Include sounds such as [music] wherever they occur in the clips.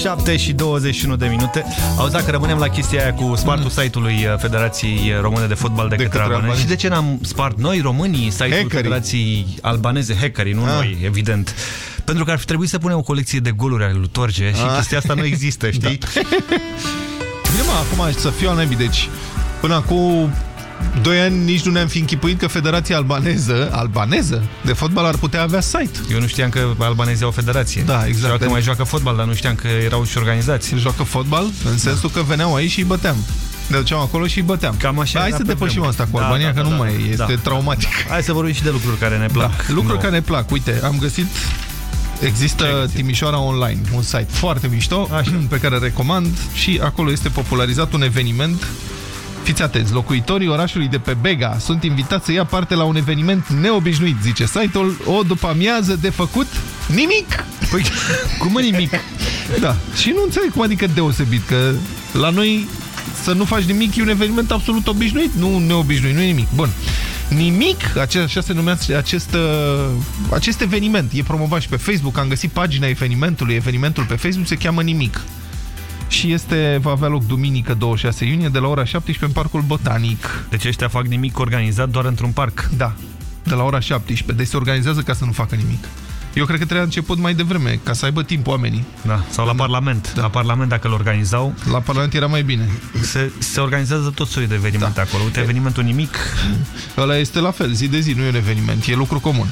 7 și 21 de minute. Auzi, dacă rămânem la chestia aia cu spartul mm. site-ului uh, Federației Române de Fotbal de, de către albanezi. Și de ce n-am spart noi, românii, site-ul Hackerii. Federației Albaneze, hackerii, nu ah. noi, evident. Pentru că ar fi trebuit să punem o colecție de goluri ale lui Torge și ah. chestia asta nu există, [laughs] știi? Da. Bine, mă, acum să fiu al deci până acum Doi ani nici nu ne-am fi închipuit că Federația Albaneză, albaneză de fotbal ar putea avea site. Eu nu știam că albanezii au federație. Da, exact. Știam că mai joacă fotbal, dar nu știam că erau și organizați. Joacă fotbal în sensul că veneau aici și îi băteam. Ne duceam acolo și îi băteam. Cam așa da, hai să depășim asta cu da, Albania, da, da, că nu da, mai da. este da. traumatic. Hai să vorbim și de lucruri care ne plac. Da, lucruri no. care ne plac. Uite, am găsit Există Timișoara Online, un site foarte mișto Așa. pe care recomand și acolo este popularizat un eveniment Fiți atenți, locuitorii orașului de pe Bega sunt invitați să ia parte la un eveniment neobișnuit, zice site-ul, o după amiază de făcut nimic. Păi, cum nimic? [laughs] Da, și nu înțeleg cum adică deosebit, că la noi să nu faci nimic e un eveniment absolut obișnuit, nu neobișnuit, nu e nimic. Bun. Nimic, așa se numește acest, uh, acest eveniment. E promovat și pe Facebook, am găsit pagina evenimentului, evenimentul pe Facebook se cheamă Nimic și este, va avea loc duminică 26 iunie de la ora 17 în Parcul Botanic. Deci ăștia fac nimic organizat doar într-un parc? Da, de la ora 17. Deci se organizează ca să nu facă nimic. Eu cred că trebuie început mai devreme, ca să aibă timp oamenii. Da, sau la da. Parlament. Da. La Parlament, dacă îl organizau... La Parlament era mai bine. Se, se organizează tot soiul de evenimente da. acolo. Uite, evenimentul nimic... Ăla este la fel, zi de zi, nu e un eveniment, e lucru comun.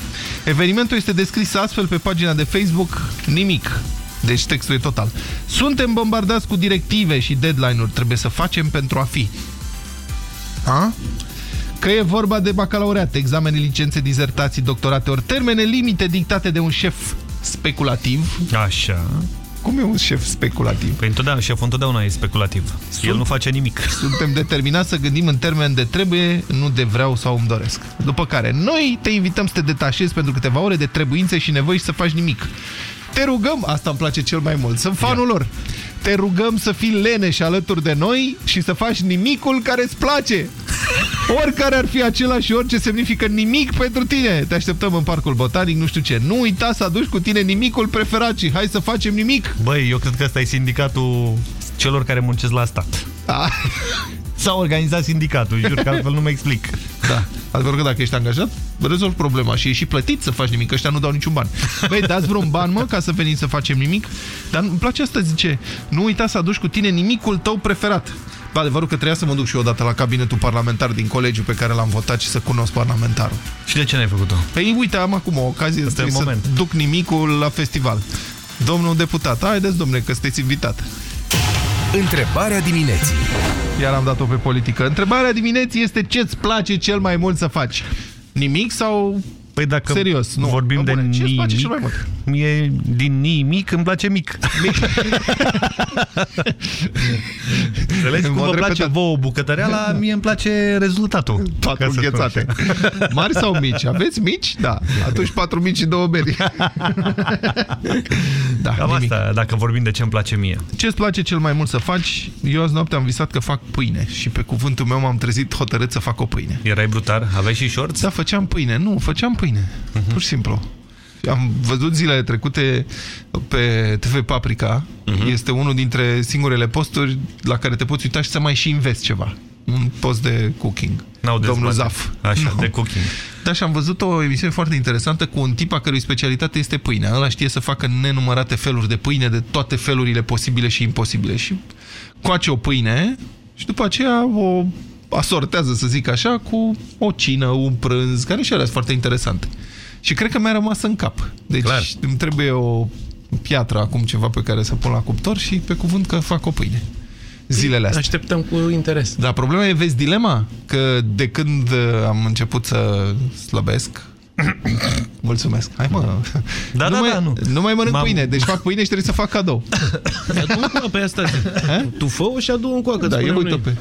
Evenimentul este descris astfel pe pagina de Facebook Nimic. Deci textul e total. Suntem bombardați cu directive și deadline-uri. Trebuie să facem pentru a fi. A? Că e vorba de bacalaureat, examene, licențe, dizertații, doctorate, ori termene limite dictate de un șef speculativ. Așa. Cum e un șef speculativ? Păi întotdeauna, șeful întotdeauna e speculativ. Sunt, El nu face nimic. [laughs] Suntem determinați să gândim în termen de trebuie, nu de vreau sau îmi doresc. După care, noi te invităm să te detașezi pentru câteva ore de trebuințe și nevoi și să faci nimic. Te rugăm, asta îmi place cel mai mult, sunt fanul lor. Te rugăm să fii leneș alături de noi și să faci nimicul care îți place. Oricare ar fi acela și orice semnifică nimic pentru tine. Te așteptăm în Parcul Botanic, nu știu ce. Nu uita să aduci cu tine nimicul preferat și hai să facem nimic. Băi, eu cred că ăsta e sindicatul celor care muncesc la stat. Da. S-a organizat sindicatul, jur că altfel nu mă explic. Da. Adevăr că dacă ești angajat, rezolvi problema și ești plătit să faci nimic, ăștia nu dau niciun ban. Băi, dați vreun ban, mă, ca să veniți să facem nimic? Dar îmi place asta, zice, nu uita să aduci cu tine nimicul tău preferat. Bă, adevărul că trebuia să mă duc și eu odată la cabinetul parlamentar din colegiu pe care l-am votat și să cunosc parlamentarul. Și de ce n-ai făcut-o? Păi uite, am acum o ocazie să duc nimicul la festival. Domnul deputat, haideți domnule că sunteți invitat. Întrebarea dimineții. Iar am dat-o pe politică. Întrebarea dimineții este ce-ți place cel mai mult să faci? Nimic sau Păi dacă Serios, nu. vorbim de nimic, cel mai mult? mie din nimic îmi place mic. mic. Înțelegi cum vă place repetat. vouă bucătăreala, mie îmi place rezultatul. Patru înghețate. Mari sau mici? Aveți mici? Da. Atunci patru mici și două beri. da, Cam nimic. asta, dacă vorbim de ce îmi place mie. Ce-ți place cel mai mult să faci? Eu azi noapte am visat că fac pâine și pe cuvântul meu m-am trezit hotărât să fac o pâine. Erai brutar? Aveai și shorts? Da, făceam pâine. Nu, făceam pâine pâine. Uh mhm. -huh. Pur și simplu. Am văzut zilele trecute pe TV Paprika. Uh mhm. -huh. Este unul dintre singurele posturi la care te poți uita și să mai și investi ceva. Un post de cooking. Domnul Zaf. Așa, no. de cooking. Da, și am văzut o emisiune foarte interesantă cu un tip a cărui specialitate este pâinea. Ăla știe să facă nenumărate feluri de pâine, de toate felurile posibile și imposibile. Și coace o pâine și după aceea o asortează, să zic așa, cu o cină, un prânz, care și alea sunt foarte interesante. Și cred că mi-a rămas în cap. Deci Clar. îmi trebuie o piatră acum ceva pe care să pun la cuptor și pe cuvânt că fac o pâine. Zilele astea. Așteptăm cu interes. Da, problema e, vezi dilema? Că de când am început să slăbesc, [coughs] Mulțumesc. Hai mă. Da, nu da, mai, da, nu. Nu mai mănânc pâine, deci fac pâine și trebuie să fac cadou. Adu-mi pe asta. [laughs] Tu fă și adu în coacă. Da, eu uite pe...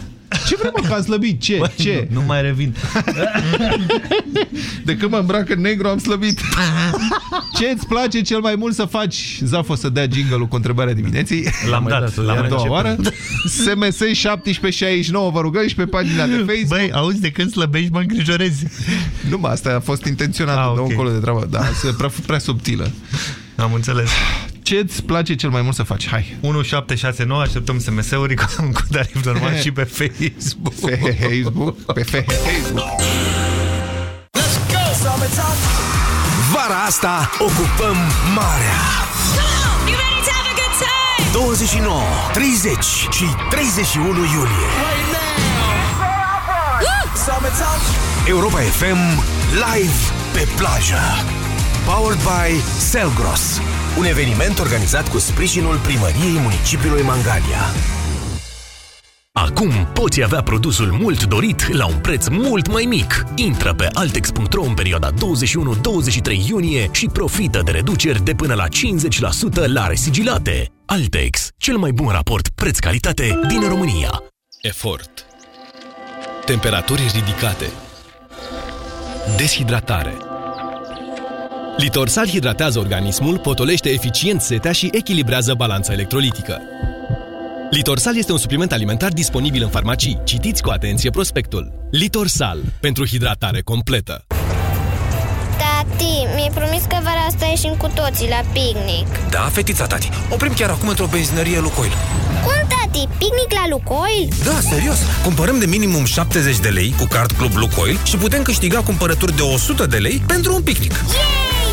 Ce vrei mă, că am slăbit? Ce? Bă, Ce? Nu, nu mai revin. De când mă îmbrac în negru am slăbit. Ce îți place cel mai mult să faci? Zaf o să dea jingle cu întrebarea dimineții. L-am dat. La a doua oară. [laughs] SMS 1769 vă rugăm și pe pagina de Facebook. Băi, auzi, de când slăbești mă îngrijorezi. Nu, mă, asta a fost intenționat. Ah, okay. încolo de treabă. Da, prea, prea subtilă. Am înțeles. Ce îți place cel mai mult să faci? Hai. 1769, așteptăm SMS-uri [laughs] cu, cu tarif normal și pe Facebook. Pe Facebook. Pe Facebook. Vara asta ocupăm marea. 29, 30 și 31 iulie. Europa FM live pe plajă. Powered by Selgros. Un eveniment organizat cu sprijinul primăriei municipiului Mangalia. Acum poți avea produsul mult dorit la un preț mult mai mic. Intră pe altex.ro în perioada 21-23 iunie și profită de reduceri de până la 50% la resigilate. Altex, cel mai bun raport preț-calitate din România. Efort. Temperaturi ridicate. Deshidratare. Litorsal hidratează organismul, potolește eficient setea și echilibrează balanța electrolitică. Litorsal este un supliment alimentar disponibil în farmacii. Citiți cu atenție prospectul. Litorsal. Pentru hidratare completă. Tati, mi-ai promis că vara asta ieșim cu toții la picnic. Da, fetița tati. Oprim chiar acum într-o benzinărie Lucoil. Cum, tati? Picnic la Lucoil? Da, serios. Cumpărăm de minimum 70 de lei cu card Club Lucoil și putem câștiga cumpărături de 100 de lei pentru un picnic. Yay!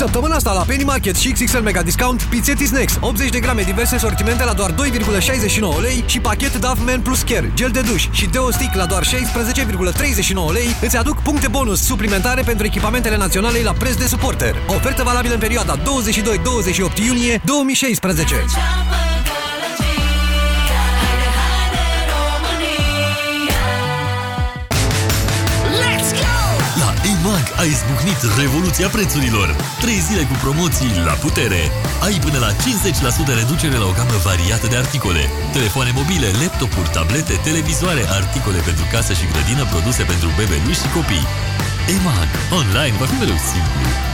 Săptămâna asta la Penny Market și XXL Mega Discount, pizzetti snacks, 80 de grame diverse sortimente la doar 2,69 lei și pachet Dove Man Plus Care, gel de duș și Deo Stick la doar 16,39 lei îți aduc puncte bonus suplimentare pentru echipamentele naționale la preț de suporter. Ofertă valabilă în perioada 22-28 iunie 2016. A izbucnit revoluția prețurilor. 3 zile cu promoții la putere. Ai până la 50% reducere la o gamă variată de articole. Telefoane mobile, laptopuri, tablete, televizoare, articole pentru casă și grădină, produse pentru bebeluși și copii. EMAG. Online va fi mereu simplu.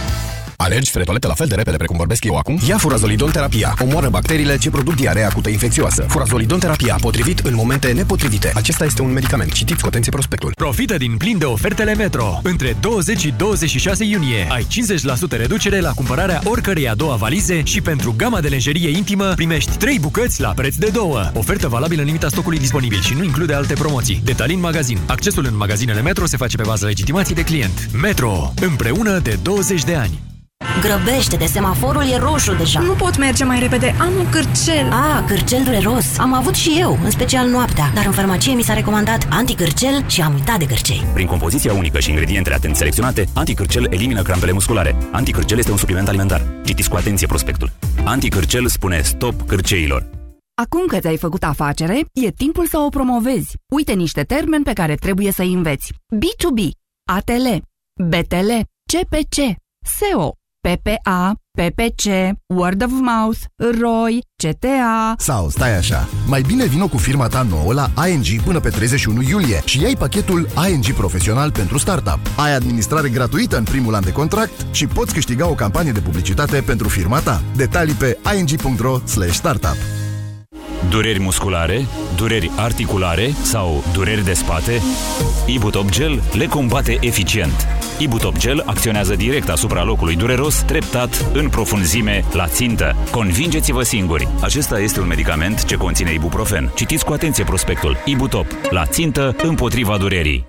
Alergi spre toaletă la fel de repede precum vorbesc eu acum? Ia furazolidon terapia. Omoară bacteriile ce produc diarea acută infecțioasă. Furazolidon terapia, potrivit în momente nepotrivite. Acesta este un medicament. Citiți cu atenție prospectul. Profită din plin de ofertele Metro. Între 20 și 26 iunie ai 50% reducere la cumpărarea oricărei a doua valize și pentru gama de lenjerie intimă primești 3 bucăți la preț de 2. Ofertă valabilă în limita stocului disponibil și nu include alte promoții. Detalii în magazin. Accesul în magazinele Metro se face pe bază legitimației de client. Metro. Împreună de 20 de ani. Grăbește de semaforul e roșu deja. Nu pot merge mai repede, am un cârcel. Ah, cârcel dureros. Am avut și eu, în special noaptea. Dar în farmacie mi s-a recomandat anticârcel și am uitat de cârcei. Prin compoziția unică și ingredientele atent selecționate, anticârcel elimină crampele musculare. Anticârcel este un supliment alimentar. Citiți cu atenție prospectul. Anticârcel spune stop cârceilor. Acum că ți-ai făcut afacere, e timpul să o promovezi. Uite niște termeni pe care trebuie să-i înveți. B2B, ATL, BTL, CPC, SEO, PPA, PPC, Word of Mouth, ROI, CTA... Sau stai așa, mai bine vino cu firma ta nouă la ING până pe 31 iulie și ai pachetul ING Profesional pentru Startup. Ai administrare gratuită în primul an de contract și poți câștiga o campanie de publicitate pentru firma ta. Detalii pe ing.ro startup. Dureri musculare, dureri articulare sau dureri de spate? Ibutop Gel le combate eficient. Ibutop Gel acționează direct asupra locului dureros, treptat, în profunzime, la țintă. Convingeți-vă singuri! Acesta este un medicament ce conține ibuprofen. Citiți cu atenție prospectul. Ibutop. La țintă, împotriva durerii.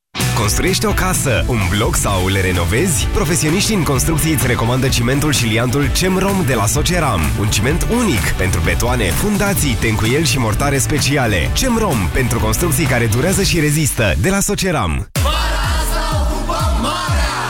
Construiești o casă, un bloc sau le renovezi? Profesioniștii în construcții îți recomandă cimentul și liantul CEMROM de la Soceram. Un ciment unic pentru betoane, fundații, tencuieli și mortare speciale. CEMROM pentru construcții care durează și rezistă de la Soceram.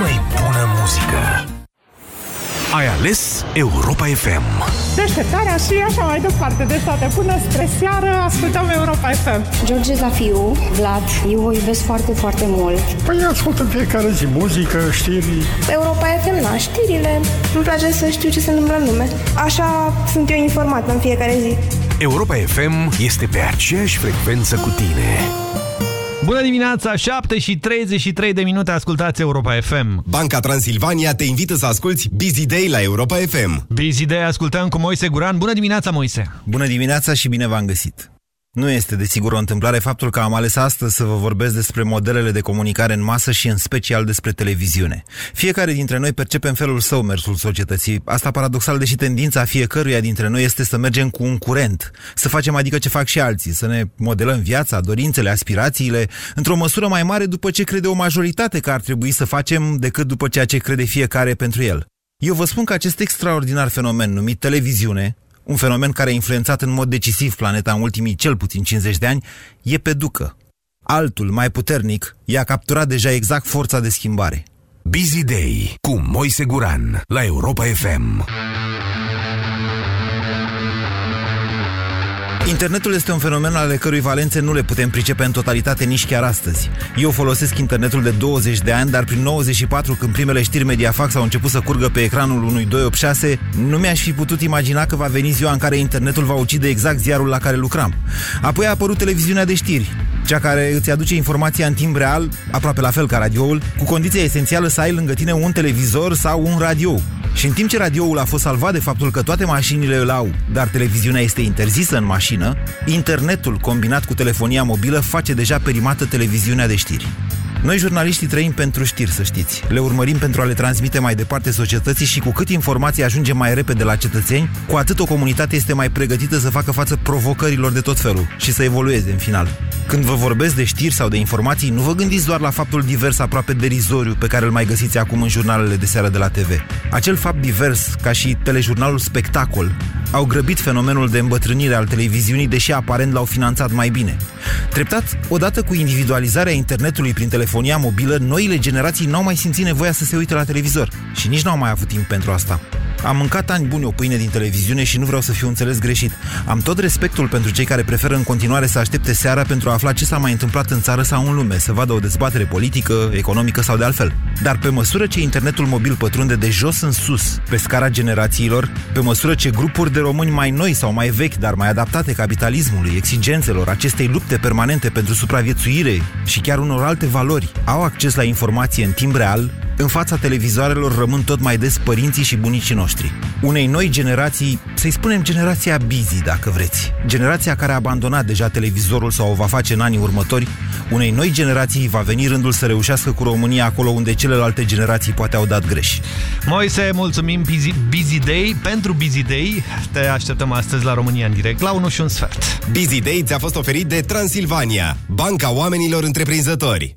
mai bună muzică. Ai ales Europa FM. Deșteptarea și așa mai departe. Deci toate până spre seară ascultăm Europa FM. George Zafiu, Vlad, eu o iubesc foarte, foarte mult. Păi ascult în fiecare zi muzică, știri. Europa FM, na, știrile. Îmi place să știu ce se întâmplă în lume. Așa sunt eu informată în fiecare zi. Europa FM este pe aceeași frecvență cu tine. Bună dimineața, 7 și 33 de minute, ascultați Europa FM. Banca Transilvania te invită să asculti Busy Day la Europa FM. Busy Day ascultăm cu Moise Guran. Bună dimineața, Moise! Bună dimineața și bine v-am găsit! Nu este desigur o întâmplare faptul că am ales astăzi să vă vorbesc despre modelele de comunicare în masă și în special despre televiziune. Fiecare dintre noi percepe în felul său mersul societății. Asta paradoxal, deși tendința fiecăruia dintre noi este să mergem cu un curent, să facem adică ce fac și alții, să ne modelăm viața, dorințele, aspirațiile, într-o măsură mai mare după ce crede o majoritate că ar trebui să facem decât după ceea ce crede fiecare pentru el. Eu vă spun că acest extraordinar fenomen numit televiziune, un fenomen care a influențat în mod decisiv planeta în ultimii cel puțin 50 de ani, e pe ducă. Altul, mai puternic, i-a capturat deja exact forța de schimbare. Busy Day cu Moise Guran la Europa FM. Internetul este un fenomen ale cărui valențe nu le putem pricepe în totalitate nici chiar astăzi. Eu folosesc internetul de 20 de ani, dar prin 94, când primele știri Mediafax au început să curgă pe ecranul unui 286, nu mi-aș fi putut imagina că va veni ziua în care internetul va ucide exact ziarul la care lucram. Apoi a apărut televiziunea de știri, cea care îți aduce informația în timp real, aproape la fel ca radioul, cu condiția esențială să ai lângă tine un televizor sau un radio. Și în timp ce radioul a fost salvat de faptul că toate mașinile îl au, dar televiziunea este interzisă în mașină, internetul combinat cu telefonia mobilă face deja perimată televiziunea de știri. Noi, jurnaliștii, trăim pentru știri, să știți. Le urmărim pentru a le transmite mai departe societății și cu cât informația ajunge mai repede la cetățeni, cu atât o comunitate este mai pregătită să facă față provocărilor de tot felul și să evolueze în final. Când vă vorbesc de știri sau de informații, nu vă gândiți doar la faptul divers aproape derizoriu pe care îl mai găsiți acum în jurnalele de seară de la TV. Acel fapt divers, ca și telejurnalul Spectacol, au grăbit fenomenul de îmbătrânire al televiziunii, deși aparent l-au finanțat mai bine. Treptat, odată cu individualizarea internetului prin telefonia mobilă, noile generații n-au mai simțit nevoia să se uite la televizor și nici n-au mai avut timp pentru asta. Am mâncat ani buni o pâine din televiziune și nu vreau să fiu înțeles greșit. Am tot respectul pentru cei care preferă în continuare să aștepte seara pentru a afla ce s-a mai întâmplat în țară sau în lume, să vadă o dezbatere politică, economică sau de altfel. Dar pe măsură ce internetul mobil pătrunde de jos în sus, pe scara generațiilor, pe măsură ce grupuri de români mai noi sau mai vechi, dar mai adaptate capitalismului, exigențelor, acestei lupte permanente pentru supraviețuire și chiar unor alte valori, au acces la informație în timp real, în fața televizoarelor rămân tot mai des părinții și bunicii noștri. Unei noi generații, să-i spunem generația busy, dacă vreți. Generația care a abandonat deja televizorul sau o va face în anii următori, unei noi generații va veni rândul să reușească cu România acolo unde celelalte generații poate au dat greș. Moise, mulțumim Busy, busy Day pentru Busy Day. Te așteptăm astăzi la România în direct la 1 și un sfert. Busy Day ți-a fost oferit de Transilvania, banca oamenilor întreprinzători.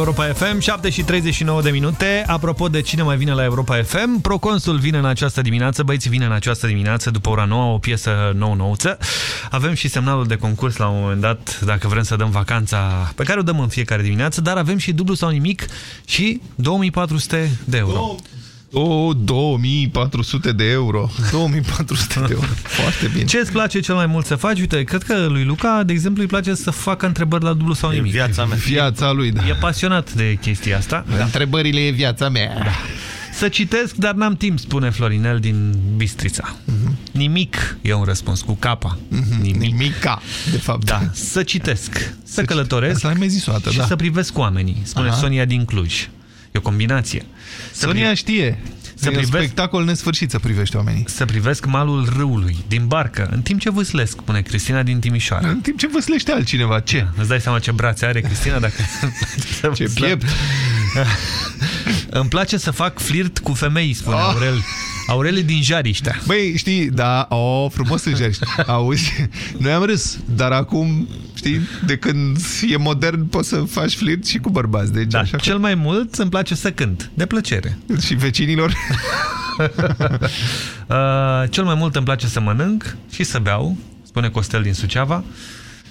Europa FM, 7 și 39 de minute. Apropo de cine mai vine la Europa FM, Proconsul vine în această dimineață, băieții vine în această dimineață după ora 9, o piesă nou-nouță. Avem și semnalul de concurs la un moment dat, dacă vrem să dăm vacanța pe care o dăm în fiecare dimineață, dar avem și dublu sau nimic și 2400 de euro. O, 2400 de euro. 2400 de euro. [laughs] Foarte bine. Ce îți place cel mai mult să faci? Uite, cred că lui Luca, de exemplu, îi place să facă întrebări la dublu sau nimic. viața mea. Viața lui, da. E pasionat de chestia asta. Da. Întrebările e viața mea. Da. Să citesc, dar n-am timp, spune Florinel din Bistrița. Mhm. Nimic e un răspuns cu capa. Nimic. Nimica, de fapt. Da, să citesc, să călătoresc Asta ai mai zis o dată, și da. să privesc oamenii, spune Aha. Sonia din Cluj. E o combinație. Să Sonia pri- știe. Să e un privesc- spectacol nesfârșit să privești oamenii. Să privesc malul râului, din barcă, în timp ce vâslesc, spune Cristina din Timișoara. În timp ce văslește altcineva. Ce? Îți dai seama ce brațe are Cristina dacă... [laughs] Ce piept. Îmi place să fac flirt cu femei, spune Oh. Aurel. Aurel e din Jariștea. Băi, știi, da, o, frumos în jari. [laughs] Auzi, noi am râs, dar acum, știi, de când e modern poți să faci flirt și cu bărbați. Deci, Da, așa cel mai mult îmi place să cânt, de plăcere. că... Și vecinilor. [laughs] Uh, cel mai mult îmi place să mănânc și să beau, spune Costel din Suceava.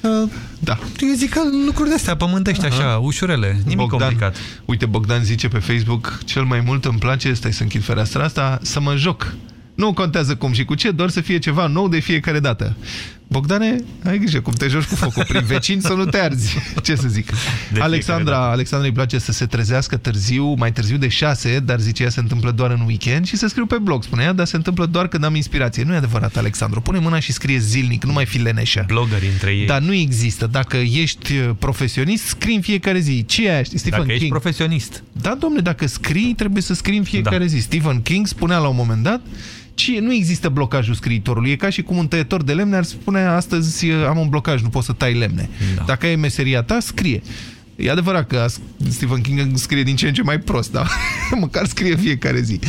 Uh, da. Eu zic că lucruri de-astea pământești așa, ușurele, nimic Bogdan, complicat. Uite, Bogdan zice pe Facebook, cel mai mult îmi place, stai să închid fereastra asta, să mă joc. Nu contează cum și cu ce, doar să fie ceva nou de fiecare dată. Bogdane, ai grijă cum te joci cu focul prin vecini să nu te arzi. [laughs] Ce să zic? fiecare Alexandra, dată. Alexandra îi place să se trezească târziu, mai târziu de 6, dar zice ea se întâmplă doar în weekend și să scriu pe blog, spune ea, dar se întâmplă doar când am inspirație. Nu e adevărat, Alexandru. Pune mâna și scrie zilnic, nu mai fi leneșă. Blogări între ei. Dar nu există. Dacă ești uh, profesionist, scrii în fiecare zi. Ce e aia? Stephen Dacă King. ești profesionist. Da, domne, dacă scrii, trebuie să scrii în fiecare Da. zi. Stephen King spunea la un moment dat ce nu există blocajul scriitorului. E ca și cum un tăietor de lemne ar spune astăzi uh, am un blocaj, nu pot să tai lemne. Da. Dacă ai meseria ta, scrie. E adevărat că Stephen King scrie din ce în ce mai prost, dar [laughs] măcar scrie fiecare zi.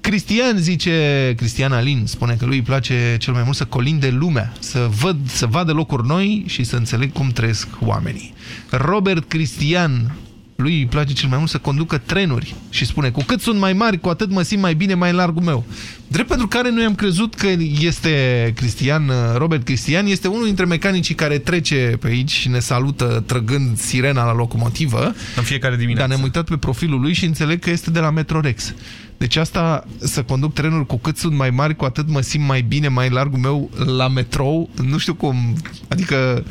Cristian zice, Cristian Alin spune că lui îi place cel mai mult să colinde lumea, să, văd, să vadă locuri noi și să înțeleg cum trăiesc oamenii. Robert Cristian Lui îi place cel mai mult să conducă trenuri și spune, cu cât sunt mai mari, cu atât mă simt mai bine, mai largul meu. Drept pentru care noi am crezut că este Cristian, Robert Cristian, este unul dintre mecanicii care trece pe aici și ne salută trăgând sirena la locomotivă. În fiecare dimineață. Dar ne-am uitat pe profilul lui și înțeleg că este de la Metrorex. Deci asta, să conduc trenuri cu cât sunt mai mari, cu atât mă simt mai bine, mai largul meu la metrou. Nu știu cum, adică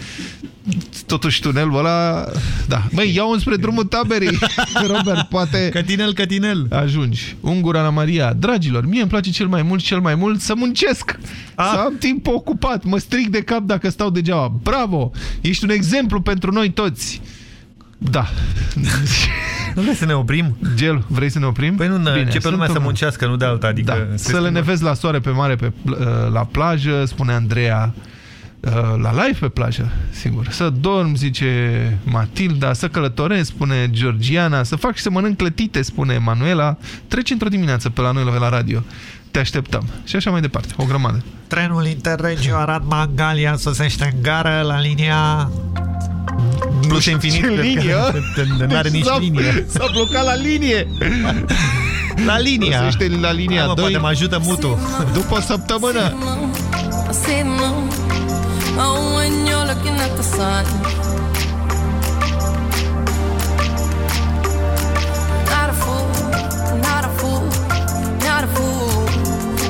totuși tunelul ăla... Da. Măi, iau spre drumul taberii. [laughs] Robert, poate... Cătinel, cătinel. Ajungi. Ungura la Maria. Dragilor, mie îmi place cel mai mult, cel mai mult să muncesc. A. Să am timp ocupat. Mă stric de cap dacă stau degeaba. Bravo! Ești un exemplu pentru noi toți. Da. Nu vrei să ne oprim? Gel, vrei să ne oprim? Păi nu, Bine, începe lumea să muncească, nu de alta. Adică da. Să le nevezi la soare pe mare pe, la plajă, spune Andreea. La live pe plajă, sigur. Să dorm, zice Matilda, să călătoresc, spune Georgiana, să fac și să mănânc clătite, spune Manuela. Treci într-o dimineață pe la noi la radio. Te așteptăm. Și așa mai departe, o grămadă. Trenul Interregio Arad-Mangalia sosește în gară la linia plus infinit. Ce linie? N-are nici linie. S-a blocat la linie. La linia. Sosește la linia Hai, mă, 2. Poate mă ajută mutu. După o săptămână. Oh, when you're looking at the sun.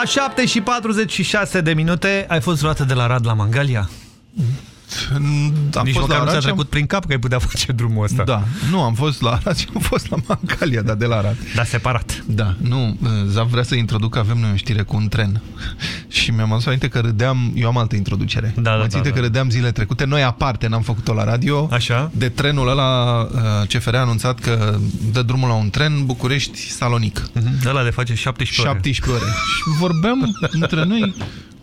One. Dua Lipa, 7 și 46 de minute. Ai fost luată de la Rad la Mangalia? Am Nici fost măcar la nu ți-a Arad și am- trecut prin cap că ai putea face drumul ăsta. Da, nu, am fost la Arad și am fost la Mangalia, dar de la Arad. Dar separat. Da, nu, Zav vrea să introduc, avem noi o știre cu un tren. Și mi-am adus aminte că râdeam, eu am altă introducere. Da, da, mă da, ținte da. că râdeam zile trecute, noi aparte n-am făcut-o la radio. Așa. De trenul ăla, uh, CFR a anunțat că dă drumul la un tren București-Salonic. Mhm, Ăla de face 17 ore. 17 ore. [laughs] și vorbeam între noi,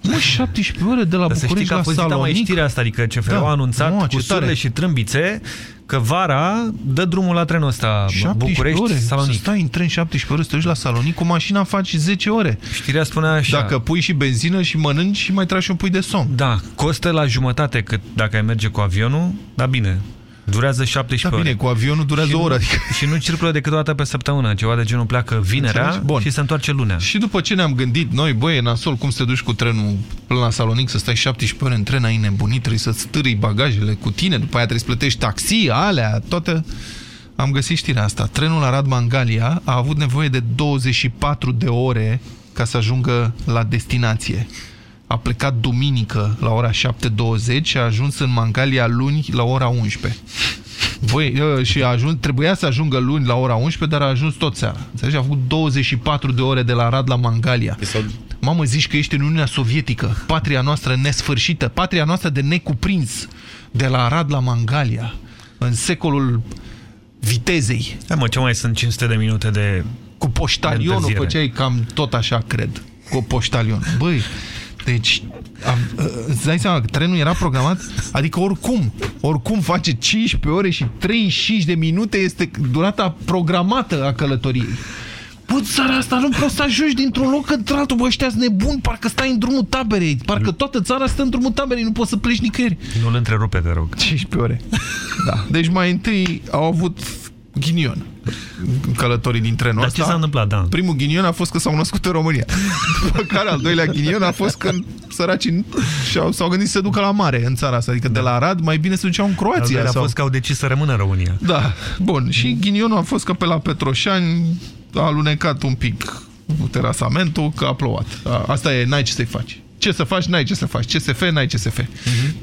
Mă, 17 ore de la Dar să știi București că a la fost dita mai Salonic. știrea asta, adică CFR Da. a anunțat Mamă, cu ce tare. surle și trâmbițe că vara dă drumul la trenul ăsta 17 București, ore, Salonic. să stai în tren 17 ore, să te duci la Salonic, cu mașina faci 10 ore. Știrea spunea așa. Dacă pui și benzină și mănânci și mai tragi și un pui de somn. Da, costă la jumătate cât dacă ai merge cu avionul, dar bine, durează 17 Da, ore. bine, cu avionul durează și o oră, Nu, adică- Și nu circulă decât o dată pe săptămână, ceva de genul pleacă vinerea Înțelegi? Bun. și se întoarce lunea. Și după ce ne-am gândit noi, băi, e nasol, cum să te duci cu trenul până la Salonic, să stai 17 ore în tren, ai nebunit, trebuie să-ți stârâi bagajele cu tine, după aia trebuie să plătești taxi, alea, toate... Am găsit știrea asta. Trenul Arad Mangalia a avut nevoie de 24 de ore ca să ajungă la destinație. A plecat duminică la ora 7.20 și a ajuns în Mangalia luni la ora 11. Voi, uh, și a ajuns, trebuia să ajungă luni la ora 11, dar a ajuns tot seara. Înțelegi? A făcut 24 de ore de la Arad la Mangalia. Mamă, zici că ești în Uniunea Sovietică, patria noastră nesfârșită, patria noastră de necuprins, de la Arad la Mangalia, în secolul vitezei. Da, mă, ce mai sunt 500 de minute de Cu poștalionul întârziere. făceai cam tot așa, cred. Cu poștalion. Băi, deci, am, uh, îți dai seama că trenul era programat, adică oricum, oricum face 15 ore și 35 de minute este durata programată a călătoriei. Bă, țara asta nu poți să ajungi dintr-un loc într-altul, bă, ăștia sunt nebuni, parcă stai în drumul taberei, parcă toată țara stă în drumul taberei, nu poți să pleci nicăieri. Nu-l întrerupe, te rog. 15 ore. Da. Deci mai întâi au avut ghinion călătorii din trenul Dar ăsta. ce s-a întâmplat, da? Primul ghinion a fost că s-au născut în România. [laughs] După care al doilea ghinion a fost că săracii și-au- s-au gândit să se ducă la mare în țara asta. Adică de la Arad mai bine se duceau în Al Croația. doilea a sau... fost că au decis să rămână în România. Da, bun. Și ghinionul a fost că pe la Petroșani a alunecat un pic terasamentul, că a plouat. A, asta e, n-ai ce să-i faci. Ce să faci, n-ai ce să faci. CSF, n-ai CSF.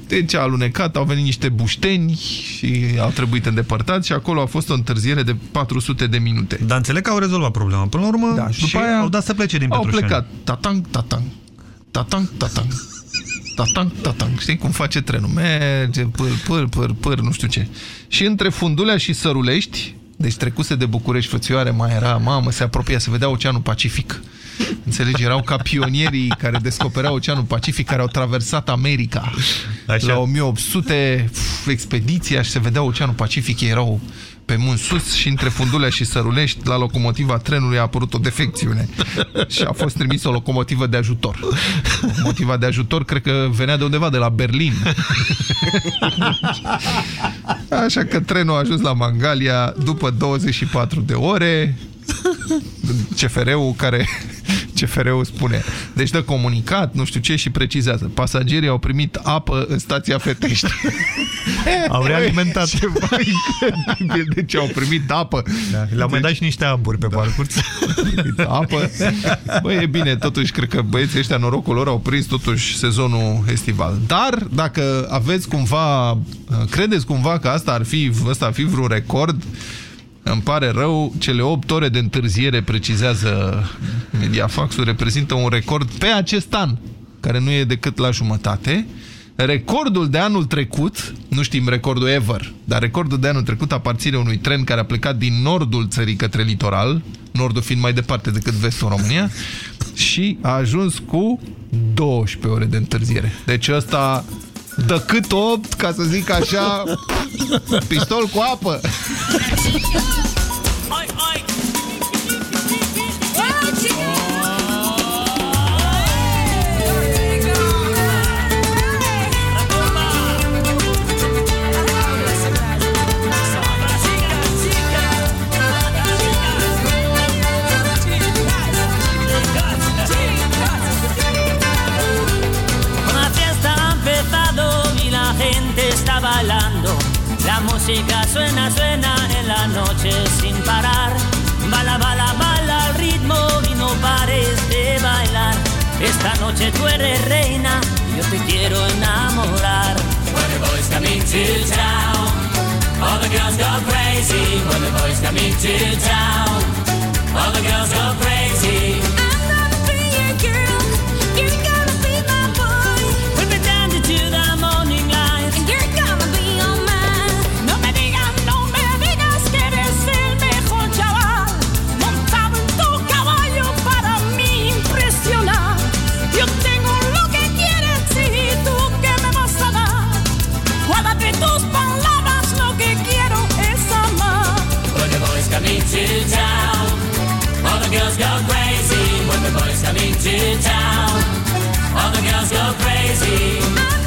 Deci a alunecat, au venit niște bușteni și au trebuit îndepărtați și acolo a fost o întârziere de 400 de minute. Dar înțeleg că au rezolvat problema. Până la urmă, Da, și după aia au dat să plece din Au Petroșani. plecat. Tatang, tatang. Tatang, tatang. Tatang, tatang. Știi cum face trenul? Merge, pâr, pâr, pâr, pâr, nu știu ce. Și între Fundulea și Sărulești, deci trecuse de București Fățioare, mai era, mamă, se apropia, se vedea Oceanul Pacific. Înțelegi? Erau ca pionierii care descopereau Oceanul Pacific, care au traversat America. Așa. La 1800, pf, expediția și se vedea Oceanul Pacific, ei erau pe munți sus și între Fundulea și Sărulești, la locomotiva trenului a apărut o defecțiune și a fost trimis o locomotivă de ajutor. Locomotiva de ajutor cred că venea de undeva, de la Berlin. Așa că trenul a ajuns la Mangalia după 24 de ore. [laughs] CFR-ul care [laughs] CFR-ul spune. Deci dă comunicat, nu știu ce și precizează. Pasagerii au primit apă în stația Fetești. Au [laughs] realimentat. Ceva incredibil. Deci au primit apă. Da, Le-au mai dat și niște amburi pe parcurs. apă. Băi, e bine, totuși, cred că băieții ăștia, norocul lor, au prins totuși sezonul estival. Dar, dacă aveți cumva, credeți cumva că asta ar fi, ăsta ar fi vreun record, îmi pare rău, cele 8 ore de întârziere, precizează Mediafaxul, reprezintă un record pe acest an, care nu e decât la jumătate. Recordul de anul trecut, nu știm recordul ever, dar recordul de anul trecut aparține unui tren care a plecat din nordul țării către litoral, nordul fiind mai departe decât vestul România, și a ajuns cu 12 ore de întârziere. Deci ăsta dă cât 8, ca să zic așa, pistol cu apă. Una música suena, suena en la noche sin parar. Bala, bala, bala al ritmo y no pares de bailar. Esta noche tú eres reina, yo te quiero enamorar. When the boys come into town, all the girls go crazy. When the boys come into town, all the girls go crazy. We'll be dancing to the coming to town. All the girls go crazy when the boys come into town. All the girls go crazy.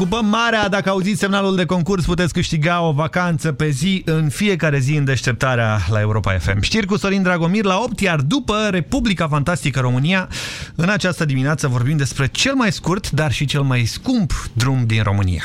Ocupăm marea, dacă auziți semnalul de concurs puteți câștiga o vacanță pe zi în fiecare zi în deșteptarea la Europa FM. Știri cu Sorin Dragomir la 8, iar după Republica Fantastică România, în această dimineață vorbim despre cel mai scurt, dar și cel mai scump drum din România.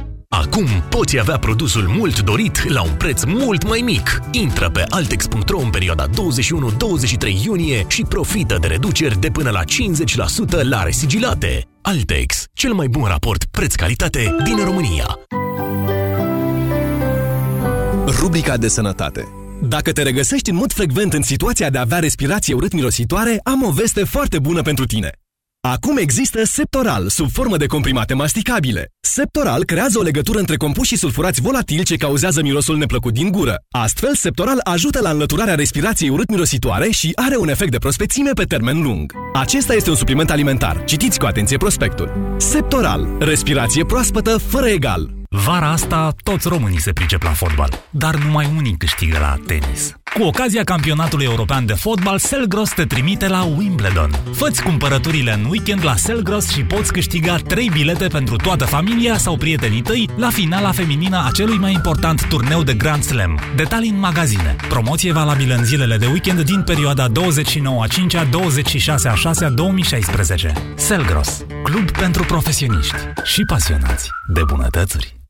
Acum poți avea produsul mult dorit la un preț mult mai mic. Intră pe altex.ro în perioada 21-23 iunie și profită de reduceri de până la 50% la resigilate. Altex, cel mai bun raport preț-calitate din România. Rubrica de sănătate dacă te regăsești în mod frecvent în situația de a avea respirație urât-mirositoare, am o veste foarte bună pentru tine. Acum există Septoral, sub formă de comprimate masticabile. Septoral creează o legătură între compuși sulfurați volatili ce cauzează mirosul neplăcut din gură. Astfel, Septoral ajută la înlăturarea respirației urât-mirositoare și are un efect de prospețime pe termen lung. Acesta este un supliment alimentar. Citiți cu atenție prospectul. Septoral. Respirație proaspătă fără egal. Vara asta toți românii se pricep la fotbal, dar numai unii câștigă la tenis. Cu ocazia campionatului european de fotbal, Selgros te trimite la Wimbledon. Făți cumpărăturile în weekend la Selgros și poți câștiga 3 bilete pentru toată familia sau prietenii tăi la finala feminină a celui mai important turneu de Grand Slam. Detalii în magazine. Promoție valabilă în zilele de weekend din perioada 29 a 5 a 26 a 6 a 2016. Selgros, club pentru profesioniști și pasionați de bunătățuri.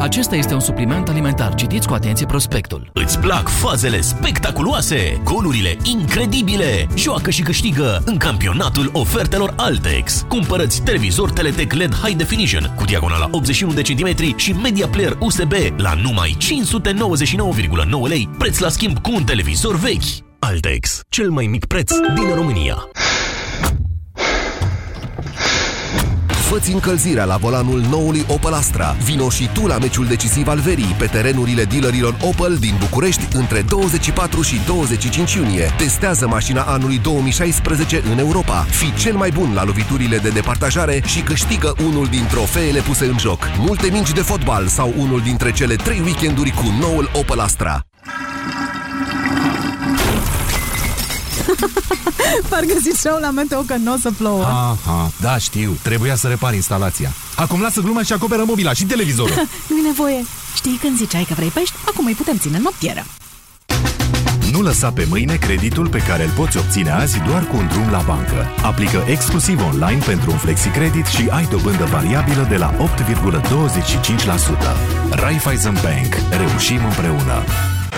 Acesta este un supliment alimentar. Citiți cu atenție prospectul. Îți plac fazele spectaculoase, golurile incredibile? Joacă și câștigă în campionatul ofertelor Altex. Cumpărăți televizor Teletec LED High Definition cu diagonala 81 de centimetri și media player USB la numai 599,9 lei, preț la schimb cu un televizor vechi. Altex, cel mai mic preț din România. Făți încălzirea la volanul noului Opel Astra. Vino și tu la meciul decisiv al verii pe terenurile dealerilor Opel din București între 24 și 25 iunie. Testează mașina anului 2016 în Europa. Fii cel mai bun la loviturile de departajare și câștigă unul din trofeele puse în joc. Multe mingi de fotbal sau unul dintre cele trei weekenduri cu noul Opel Astra. [laughs] Parcă ziceau la meteo că nu o să plouă. Aha, da, știu. Trebuia să repar instalația. Acum lasă gluma și acoperă mobila și televizorul. [laughs] Nu-i nevoie. Știi când ziceai că vrei pești? Acum îi putem ține în noptieră. Nu lăsa pe mâine creditul pe care îl poți obține azi doar cu un drum la bancă. Aplică exclusiv online pentru un flexicredit și ai dobândă variabilă de la 8,25%. Raiffeisen Bank. Reușim împreună!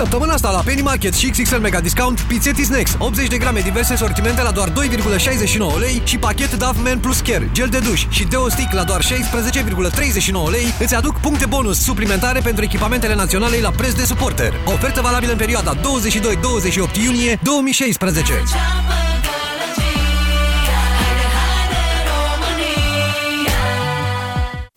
Săptămâna asta la Penny Market și XXL Mega Discount, pizzetti snacks, 80 de grame diverse sortimente la doar 2,69 lei și pachet Dove Men Plus Care, gel de duș și Deo Stick la doar 16,39 lei îți aduc puncte bonus suplimentare pentru echipamentele naționale la preț de suporter. Ofertă valabilă în perioada 22-28 iunie 2016.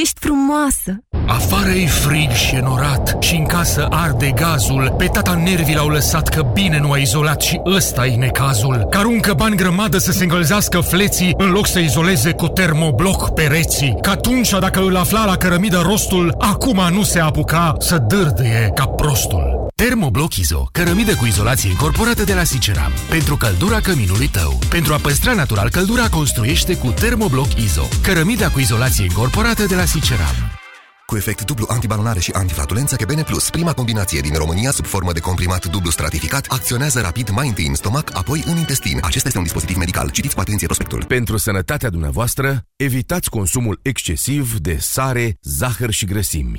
ești frumoasă! Afară e frig și enorat și în casă arde gazul. Pe tata nervii l-au lăsat că bine nu a izolat și ăsta e necazul. Că aruncă bani grămadă să se încălzească fleții în loc să izoleze cu termobloc pereții. Că atunci dacă îl afla la cărămidă rostul, acum nu se apuca să dârdâie ca prostul. Termobloc Izo, cărămidă cu izolație incorporată de la Siceram. Pentru căldura căminului tău. Pentru a păstra natural căldura, construiește cu Termobloc Izo. Cărămida cu izolație incorporată de la Siceram. Cu efect dublu antibalonare și antiflatulență Kebene Plus, prima combinație din România sub formă de comprimat dublu stratificat, acționează rapid mai întâi în stomac, apoi în intestin. Acesta este un dispozitiv medical. Citiți cu atenție prospectul. Pentru sănătatea dumneavoastră, evitați consumul excesiv de sare, zahăr și grăsimi.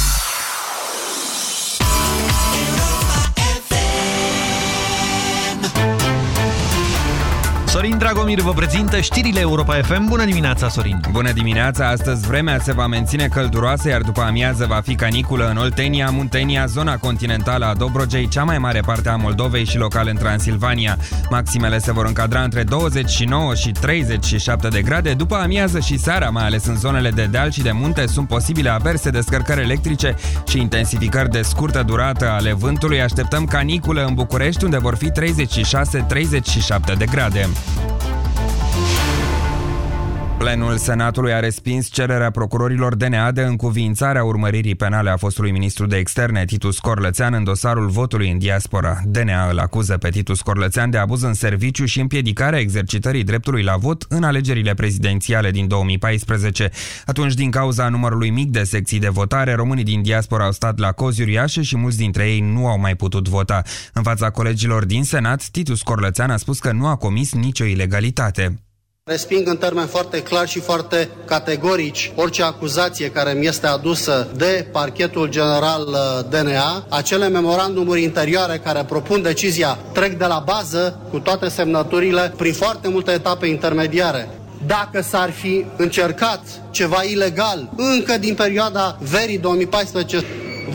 Sorin Dragomir vă prezintă știrile Europa FM. Bună dimineața, Sorin! Bună dimineața! Astăzi vremea se va menține călduroasă, iar după amiază va fi caniculă în Oltenia, Muntenia, zona continentală a Dobrogei, cea mai mare parte a Moldovei și local în Transilvania. Maximele se vor încadra între 29 și 37 de grade. După amiază și seara, mai ales în zonele de deal și de munte, sunt posibile averse, descărcări electrice și intensificări de scurtă durată ale vântului. Așteptăm caniculă în București, unde vor fi 36-37 de grade. Thank you. Plenul Senatului a respins cererea procurorilor DNA de încuvințare a urmăririi penale a fostului ministru de externe Titus Corlățean în dosarul votului în diaspora. DNA îl acuză pe Titus Corlățean de abuz în serviciu și împiedicarea exercitării dreptului la vot în alegerile prezidențiale din 2014. Atunci, din cauza numărului mic de secții de votare, românii din diaspora au stat la cozi uriașe și mulți dintre ei nu au mai putut vota. În fața colegilor din Senat, Titus Corlățean a spus că nu a comis nicio ilegalitate. Resping în termeni foarte clar și foarte categorici orice acuzație care mi este adusă de parchetul general uh, DNA. Acele memorandumuri interioare care propun decizia trec de la bază cu toate semnăturile prin foarte multe etape intermediare. dacă s-ar fi încercat ceva ilegal încă din perioada verii 2014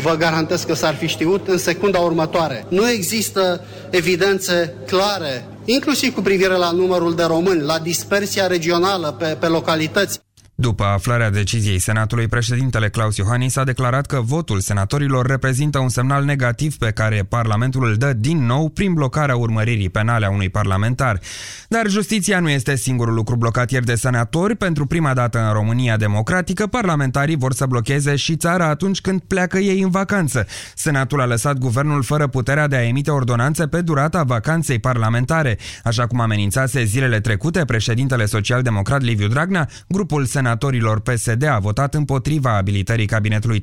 vă garantez că s-ar fi știut în secunda următoare. Nu există evidențe clare, inclusiv cu privire la numărul de români, la dispersia regională pe, pe localități. După aflarea deciziei Senatului, președintele Claus Iohannis a declarat că votul senatorilor reprezintă un semnal negativ pe care Parlamentul îl dă din nou prin blocarea urmăririi penale a unui parlamentar. Dar justiția nu este singurul lucru blocat ieri de senatori. Pentru prima dată în România democratică, parlamentarii vor să blocheze și țara atunci când pleacă ei în vacanță. Senatul a lăsat guvernul fără puterea de a emite ordonanțe pe durata vacanței parlamentare. Așa cum amenințase zilele trecute președintele social-democrat Liviu Dragnea, grupul senatorilor senatorilor PSD a votat împotriva abilitării cabinetului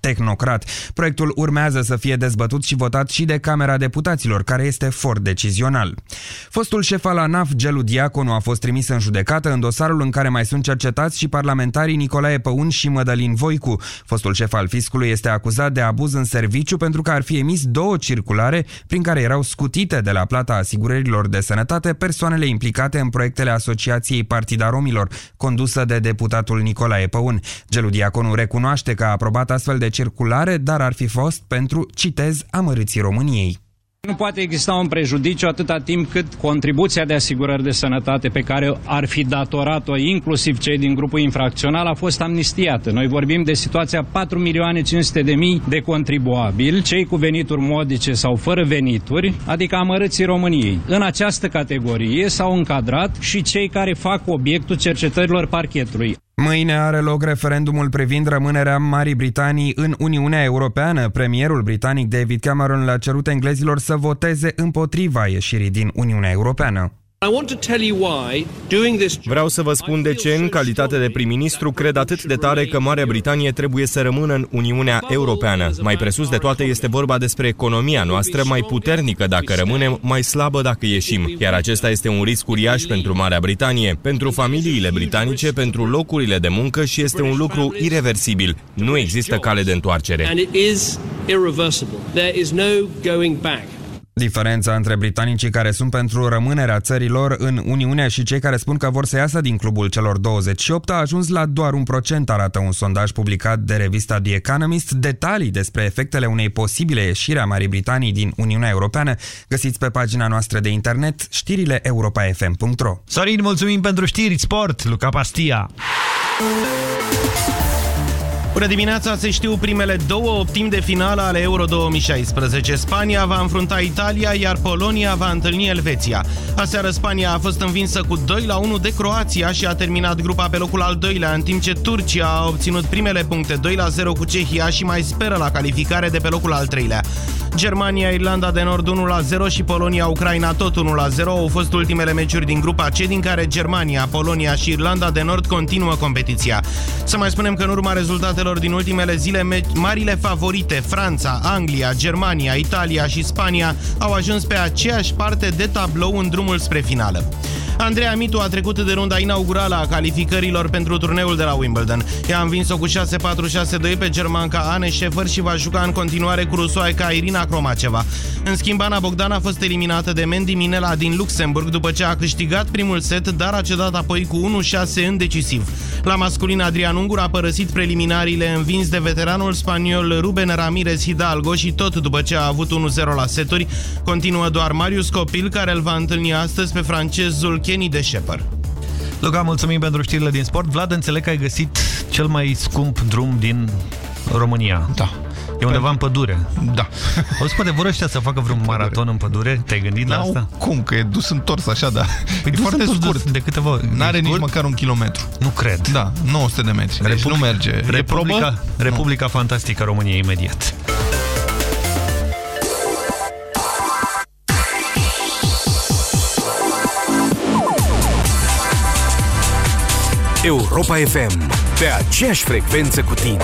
tehnocrat. Proiectul urmează să fie dezbătut și votat și de Camera Deputaților, care este for decizional. Fostul șef al ANAF, Gelu Diaconu, a fost trimis în judecată în dosarul în care mai sunt cercetați și parlamentarii Nicolae Păun și Mădălin Voicu. Fostul șef al fiscului este acuzat de abuz în serviciu pentru că ar fi emis două circulare prin care erau scutite de la plata asigurărilor de sănătate persoanele implicate în proiectele Asociației Partida Romilor, condusă de deputații deputatul Nicolae Păun. Gelu Diaconu recunoaște că a aprobat astfel de circulare, dar ar fi fost pentru, citez, amărâții României. Nu poate exista un prejudiciu atâta timp cât contribuția de asigurări de sănătate pe care ar fi datorat-o inclusiv cei din grupul infracțional a fost amnistiată. Noi vorbim de situația 4 milioane 500 de mii de contribuabili, cei cu venituri modice sau fără venituri, adică amărâții României. În această categorie s-au încadrat și cei care fac obiectul cercetărilor parchetului. Mâine are loc referendumul privind rămânerea Marii Britanii în Uniunea Europeană. Premierul britanic David Cameron le-a cerut englezilor să voteze împotriva ieșirii din Uniunea Europeană. Vreau să vă spun de ce, în calitate de prim-ministru, cred atât de tare că Marea Britanie trebuie să rămână în Uniunea Europeană. Mai presus de toate este vorba despre economia noastră mai puternică dacă rămânem, mai slabă dacă ieșim. Iar acesta este un risc uriaș pentru Marea Britanie, pentru familiile britanice, pentru locurile de muncă și este un lucru irreversibil. Nu există cale de întoarcere. Diferența între britanicii care sunt pentru rămânerea țărilor în Uniune și cei care spun că vor să iasă din clubul celor 28 a ajuns la doar un procent, arată un sondaj publicat de revista The Economist. Detalii despre efectele unei posibile ieșiri a Marii Britanii din Uniunea Europeană găsiți pe pagina noastră de internet știrile europa.fm.ro Sorin, mulțumim pentru știri, sport, Luca Pastia! Bună dimineața, se știu primele două optimi de finală ale Euro 2016. Spania va înfrunta Italia, iar Polonia va întâlni Elveția. Aseară Spania a fost învinsă cu 2 la 1 de Croația și a terminat grupa pe locul al doilea, în timp ce Turcia a obținut primele puncte 2 la 0 cu Cehia și mai speră la calificare de pe locul al treilea. Germania, Irlanda de Nord 1 la 0 și Polonia, Ucraina tot 1 la 0 au fost ultimele meciuri din grupa C, din care Germania, Polonia și Irlanda de Nord continuă competiția. Să mai spunem că în urma rezultatelor rezultatelor din ultimele zile, marile favorite, Franța, Anglia, Germania, Italia și Spania, au ajuns pe aceeași parte de tablou în drumul spre finală. Andreea Mitu a trecut de runda inaugurală a calificărilor pentru turneul de la Wimbledon. Ea a învins-o cu 6-4-6-2 pe germanca Anne Schäfer și va juca în continuare cu rusoaica Irina Kromaceva. În schimb, Ana Bogdan a fost eliminată de Mandy Minela din Luxemburg după ce a câștigat primul set, dar a cedat apoi cu 1-6 în decisiv. La masculin, Adrian Ungur a părăsit preliminariile învins de veteranul spaniol Ruben Ramirez Hidalgo și tot după ce a avut 1-0 la seturi, continuă doar Marius Copil, care îl va întâlni astăzi pe francezul Kenny de Shepard. Luca, mulțumim pentru știrile din sport. Vlad, înțeleg că ai găsit cel mai scump drum din România. Da. E undeva în pădure. Da. [laughs] Auzi, poate vor ăștia să facă vreun maraton în pădure? Te-ai gândit la asta? Cum? Că e dus întors așa, da. Păi e foarte scurt. De câteva... N-are nici măcar un kilometru. Nu cred. Da, 900 de metri. Republica, deci nu merge. Republica, Republica Fantastică României imediat. Europa FM, pe aceeași frecvență cu tine.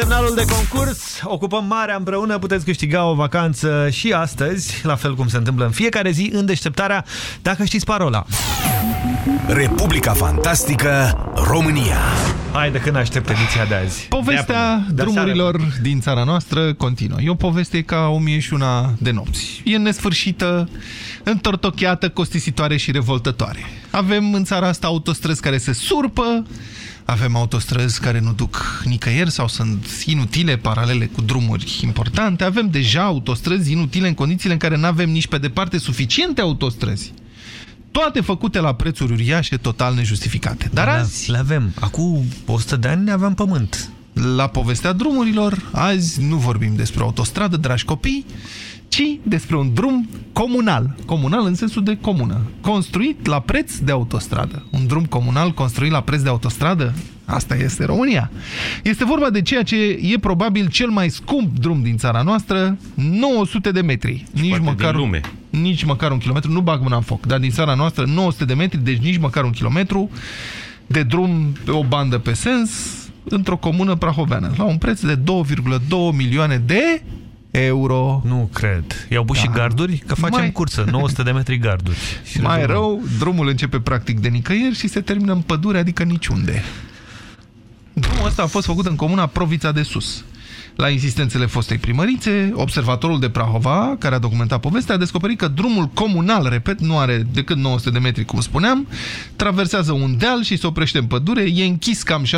Semnalul de concurs. Ocupăm marea împreună, puteți câștiga o vacanță și astăzi, la fel cum se întâmplă în fiecare zi, în deșteptarea, dacă știți parola. Republica Fantastică, România. Hai de când aștept ediția de azi. Povestea de drumurilor de din țara noastră continuă. E o poveste ca o mie și una de nopți. E nesfârșită, întortocheată, costisitoare și revoltătoare. Avem în țara asta autostrăzi care se surpă, avem autostrăzi care nu duc nicăieri sau sunt inutile, paralele cu drumuri importante. Avem deja autostrăzi inutile în condițiile în care nu avem nici pe departe suficiente autostrăzi. Toate făcute la prețuri uriașe, total nejustificate. Dar azi... Le avem. Acum 100 de ani ne aveam pământ. La povestea drumurilor, azi nu vorbim despre autostradă, dragi copii, ci despre un drum comunal. Comunal în sensul de comună. Construit la preț de autostradă. Un drum comunal construit la preț de autostradă? Asta este România. Este vorba de ceea ce e probabil cel mai scump drum din țara noastră, 900 de metri. Nici măcar, lume. nici măcar un kilometru, nu bag mâna în foc, dar din țara noastră 900 de metri, deci nici măcar un kilometru de drum pe o bandă pe sens într-o comună prahoveană, la un preț de 2,2 milioane de euro. Nu cred. I-au pus da. și garduri? Că facem mai... cursă, [laughs] 900 de metri garduri. Și mai rău, drumul începe practic de nicăieri și se termină în pădure, adică niciunde. Drumul ăsta a fost făcut în comuna Provița de Sus. La insistențele fostei primărițe, observatorul de Prahova, care a documentat povestea, a descoperit că drumul comunal, repet, nu are decât 900 de metri, cum spuneam, traversează un deal și se oprește în pădure, e închis cam 6-7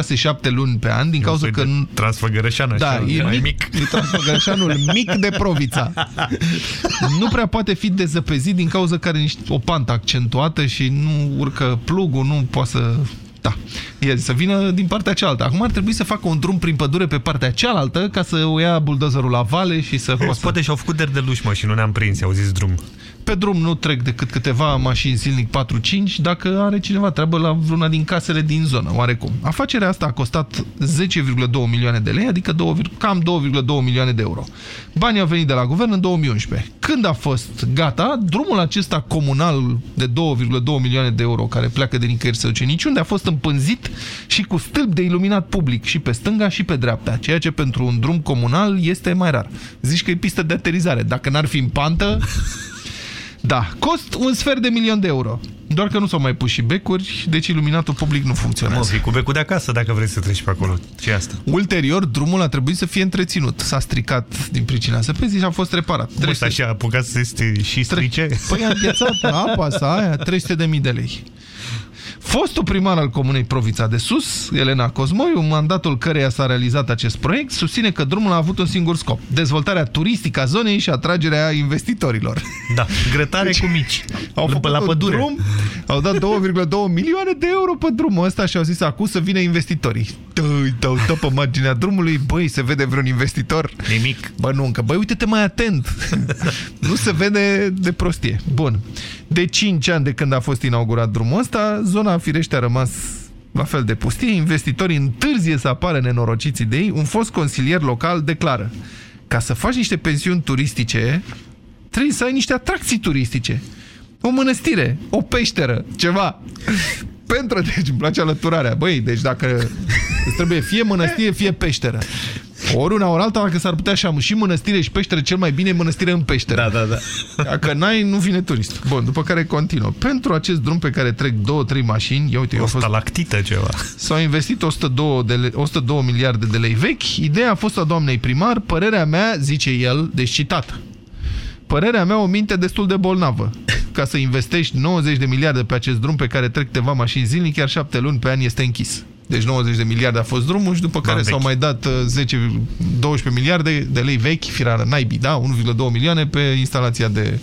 luni pe an, din cauza că... Transfăgărășanul da, e mic, mic. E transfăgărășanul mic de Provița. nu prea poate fi dezăpezit din cauza că are niște, o pantă accentuată și nu urcă plugul, nu poate să da. E, să vină din partea cealaltă. Acum ar trebui să facă un drum prin pădure pe partea cealaltă ca să o ia buldozerul la vale și să... Poate și-au făcut de luși mă, și nu ne-am prins, au zis drum. Pe drum nu trec decât câteva mașini zilnic 4-5 dacă are cineva treabă la vreuna din casele din zonă, oarecum. Afacerea asta a costat 10,2 milioane de lei, adică 2, cam 2,2 milioane de euro. Banii au venit de la guvern în 2011. Când a fost gata, drumul acesta comunal de 2,2 milioane de euro care pleacă de nicăieri să duce niciunde a fost împânzit și cu stâlp de iluminat public și pe stânga și pe dreapta, ceea ce pentru un drum comunal este mai rar. Zici că e pistă de aterizare. Dacă n-ar fi în pantă... Da, cost un sfert de milion de euro. Doar că nu s-au mai pus și becuri, deci iluminatul public nu funcționează. Mă, cu becul de acasă dacă vrei să treci pe acolo. ce asta? Ulterior, drumul a trebuit să fie întreținut. S-a stricat din pricina săpezii și a fost reparat. Bă, așa a apucat să este și strice? Păi a înghețat apa sa aia, 300 de mii de lei. Fostul primar al Comunei Provița de Sus, Elena Cosmoiu, mandatul căreia s-a realizat acest proiect, susține că drumul a avut un singur scop, dezvoltarea turistică a zonei și atragerea investitorilor. Da, grătare deci, cu mici, au făcut la pădure. Drum, au dat 2,2 milioane de euro pe drumul ăsta și au zis acum să vină investitorii. uite, uite pe marginea drumului, băi, se vede vreun investitor? Nimic. Bă, nu, încă, băi, uite-te mai atent. nu se vede de prostie. Bun. De 5 ani de când a fost inaugurat drumul ăsta, zona firește a rămas la fel de pustie, investitorii întârzie să apară nenorociții de ei, un fost consilier local declară ca să faci niște pensiuni turistice, trebuie să ai niște atracții turistice. O mănăstire, o peșteră, ceva. Pentru, deci îmi place alăturarea. Băi, deci dacă îți trebuie fie mănăstire, fie peșteră. Ori una, ori alta, dacă s-ar putea așa, și mănăstire și peșteră, cel mai bine e mănăstire în peșteră. Da, da, da. Dacă n-ai, nu vine turist. Bun, după care continuă. Pentru acest drum pe care trec două, trei mașini, ia uite, o eu fost... stalactită ceva. S-au investit 102, de le... 102 miliarde de lei vechi. Ideea a fost a doamnei primar, părerea mea, zice el, deci citată. Părerea mea o minte destul de bolnavă. Ca să investești 90 de miliarde pe acest drum pe care trec câteva mașini zilnic, chiar 7 luni pe an este închis. Deci 90 de miliarde a fost drumul și după care s-au mai dat 10, 12 miliarde de lei vechi, firară naibii, da? 1,2 milioane pe instalația de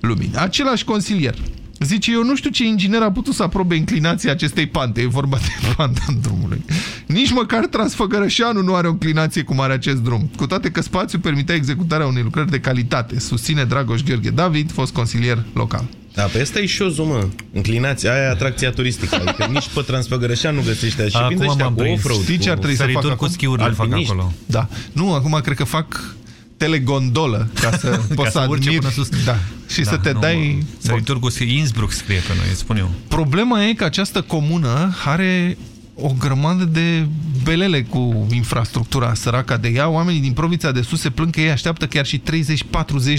lumini. Același consilier. Zice, eu nu știu ce inginer a putut să aprobe inclinația acestei pante. E vorba de [laughs] panta în drumului. Nici măcar Transfăgărășanu nu are o inclinație cum are acest drum. Cu toate că spațiul permitea executarea unei lucrări de calitate. Susține Dragoș Gheorghe David, fost consilier local. Da, pe asta e șozul, mă. Înclinația aia, atracția turistică. Adică [laughs] nici pe Transfăgărășan nu găsește. Și vin ăștia cu off-road. Știi ce ar trebui să facă cu schiurile fac acolo. Da. Nu, acum cred că fac telegondolă ca să [laughs] poți să admiri până sus. Da. și da, să te nu, dai... Sărituri cu Innsbruck scrie pe noi, spun eu. Problema e că această comună are o grămadă de belele cu infrastructura săraca de ea. Oamenii din provința de sus se plâng că ei așteaptă chiar și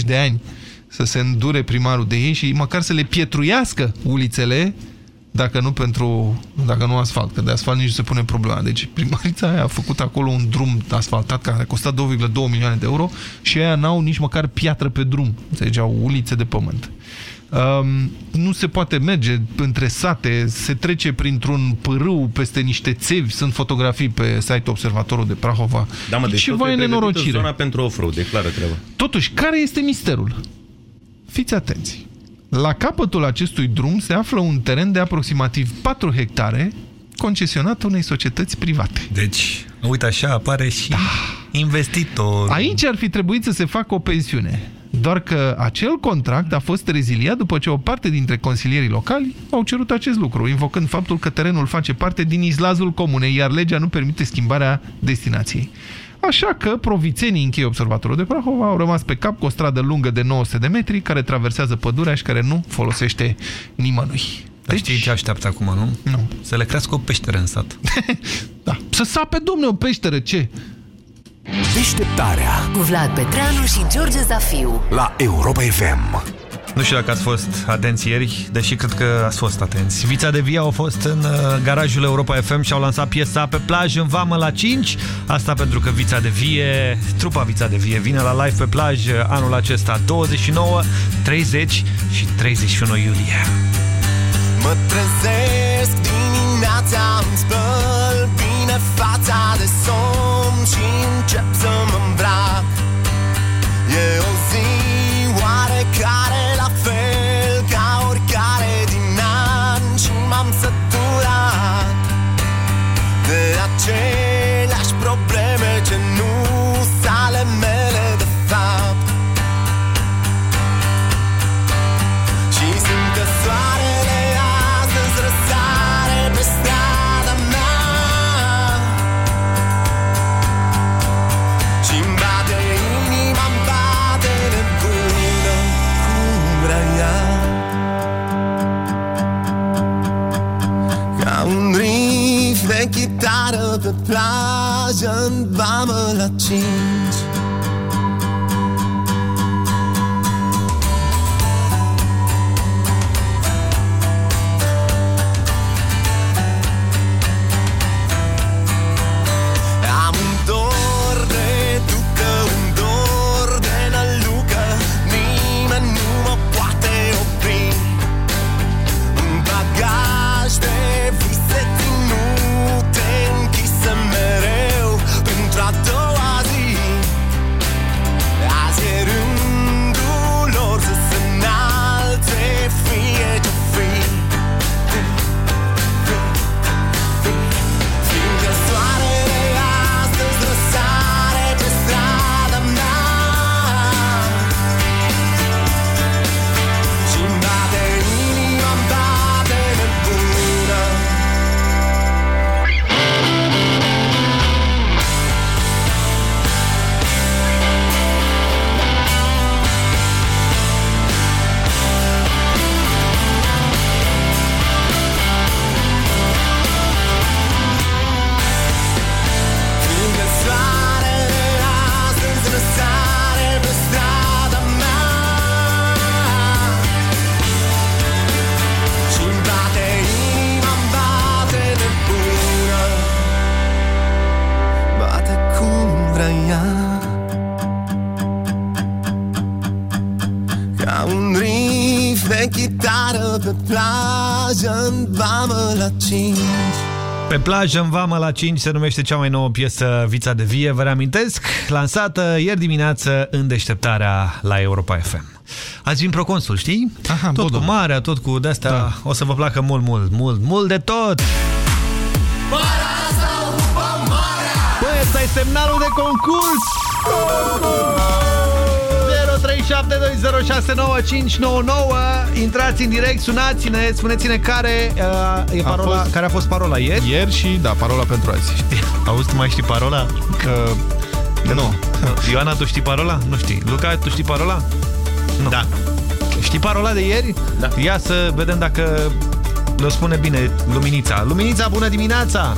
30-40 de ani să se îndure primarul de ei și măcar să le pietruiască ulițele dacă nu pentru, dacă nu asfalt, că de asfalt nici nu se pune problema. Deci primarița aia a făcut acolo un drum asfaltat care a costat 2,2 milioane de euro și aia n-au nici măcar piatră pe drum. Deci au ulițe de pământ. Um, nu se poate merge între sate, se trece printr-un pârâu peste niște țevi, sunt fotografii pe site Observatorul de Prahova. Da, mă, deci Ceva e nenorocire. zona pentru off-road, e clară treaba. Totuși, care este misterul? Fiți atenți. La capătul acestui drum se află un teren de aproximativ 4 hectare concesionat unei societăți private. Deci, uite așa apare și da. investitor. Aici ar fi trebuit să se facă o pensiune. Doar că acel contract a fost reziliat după ce o parte dintre consilierii locali au cerut acest lucru, invocând faptul că terenul face parte din izlazul comunei, iar legea nu permite schimbarea destinației. Așa că provițenii închei observatorul de Prahova au rămas pe cap cu o stradă lungă de 900 de metri care traversează pădurea și care nu folosește nimănui. Dar deci... știi ce așteaptă acum, nu? Nu. Să le crească o peșteră în sat. [laughs] da. Să sape, domne, o peșteră, ce? Deșteptarea cu Vlad Petreanu și George Zafiu la Europa FM. Nu știu dacă ați fost atenți ieri, deși cred că ați fost atenți. Vița de Via au fost în uh, garajul Europa FM și au lansat piesa pe plajă în vamă la 5. Asta pentru că Vița de Vie, trupa Vița de Vie, vine la live pe plajă anul acesta 29, 30 și 31 iulie. Mă trezesc dimineața, îmi spăl bine fața de somn și încep să mă îmbrac. E o zi oarecare aceleași probleme ce nu sale mele de chitară pe plajă în vamă la cinci plajă în Vama la 5 se numește cea mai nouă piesă Vița de Vie, vă reamintesc, lansată ieri dimineață în deșteptarea la Europa FM. Azi vin proconsul, știi? Aha, tot cu marea, tot cu de-astea, da. o să vă placă mult, mult, mult, mult de tot! Băi, ăsta e semnalul de concurs! 0372069599 Intrați în direct, sunați-ne, spuneți-ne care, uh, e parola, a fost, care a fost parola ieri. Ieri și, da, parola pentru azi. Știi? [laughs] Auzi, tu mai știi parola? Că... Că nu. [laughs] Ioana, tu știi parola? Nu știi. Luca, tu știi parola? Nu. Da. Știi parola de ieri? Da. Ia să vedem dacă le spune bine Luminița. Luminița, bună dimineața!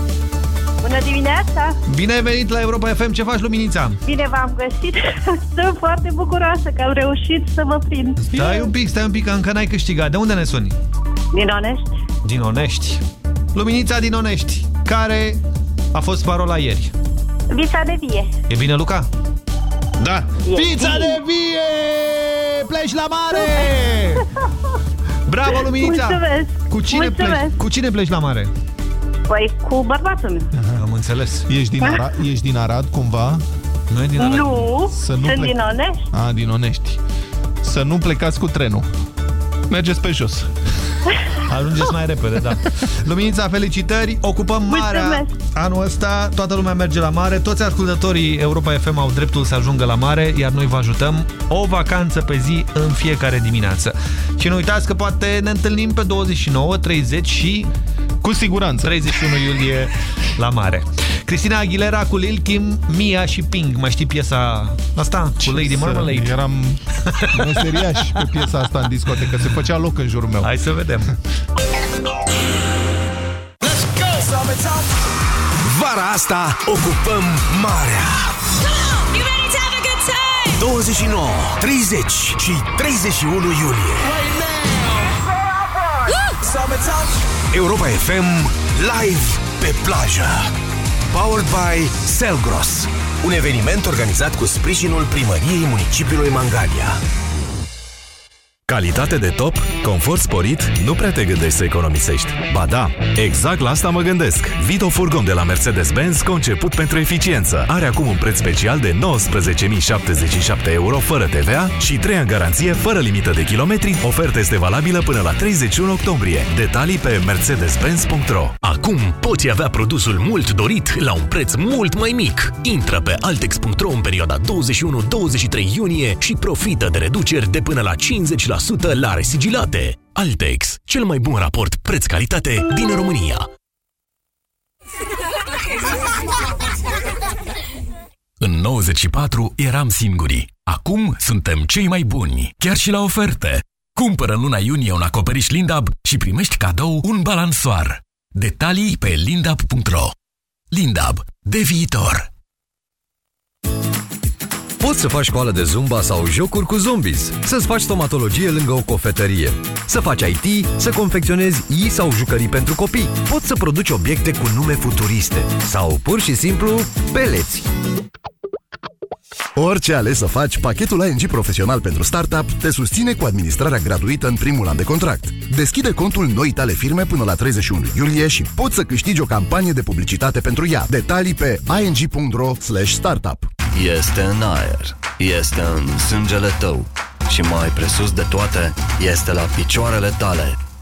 Bună dimineața! Bine ai venit la Europa FM, ce faci, Luminița? Bine v-am găsit, [laughs] sunt foarte bucuroasă că am reușit să vă prind. Stai un pic, stai un pic, că încă n-ai câștigat. De unde ne suni? Din Onești. Din Onești. Luminița din Onești, care a fost parola ieri? Vița de vie. E bine, Luca? Da. Vița de vie! Pleci la mare! [laughs] Bravo, Luminița! Mulțumesc! Cu cine, Mulțumesc. Pleci, cu cine pleci la mare? Păi cu bărbatul meu. Aha, am înțeles. Ești din, Ara ești din Arad, cumva? Nu e din Arad. Nu, Să nu sunt plec- din Onești. A, din Onești. Să nu plecați cu trenul. Mergeți pe jos. [laughs] Ajungeți mai repede, da. Luminița, felicitări! Ocupăm marea Mulțumesc. anul ăsta. Toată lumea merge la mare. Toți ascultătorii Europa FM au dreptul să ajungă la mare, iar noi vă ajutăm o vacanță pe zi în fiecare dimineață. Și nu uitați că poate ne întâlnim pe 29, 30 și... Cu siguranță. 31 iulie la mare. Cristina Aguilera cu Lil Kim, Mia și Ping. Mai știi piesa asta? Cu Lady Marmalade? Eram meseriaș pe piesa asta în discotecă. Se făcea loc în jurul meu. Hai să vedem. Vara asta ocupăm marea. 29, 30 și 31 iulie. Europa FM live pe plajă. Powered by Selgros. Un eveniment organizat cu sprijinul primăriei municipiului Mangalia. Calitate de top, confort sporit, nu prea te gândești să economisești. Ba da, exact la asta mă gândesc. Vito Furgon de la Mercedes-Benz, conceput pentru eficiență. Are acum un preț special de 19.077 euro fără TVA și 3 ani garanție fără limită de kilometri. Oferta este valabilă până la 31 octombrie. Detalii pe mercedes-benz.ro Acum poți avea produsul mult dorit la un preț mult mai mic. Intră pe altex.ro în perioada 21-23 iunie și profită de reduceri de până la 50% la resigilate. Altex, cel mai bun raport preț-calitate din România. În 94 eram singuri. Acum suntem cei mai buni, chiar și la oferte. Cumpără în luna iunie un acoperiș Lindab și primești cadou un balansoar. Detalii pe lindab.ro Lindab. De viitor. Poți să faci școală de zumba sau jocuri cu zombies, să-ți faci stomatologie lângă o cofetărie, să faci IT, să confecționezi i sau jucării pentru copii. Poți să produci obiecte cu nume futuriste sau pur și simplu peleți. Orice ales să faci, pachetul ING Profesional pentru Startup te susține cu administrarea gratuită în primul an de contract. Deschide contul noi tale firme până la 31 iulie și poți să câștigi o campanie de publicitate pentru ea. Detalii pe ing.ro startup. Este în aer, este în sângele tău și mai presus de toate, este la picioarele tale.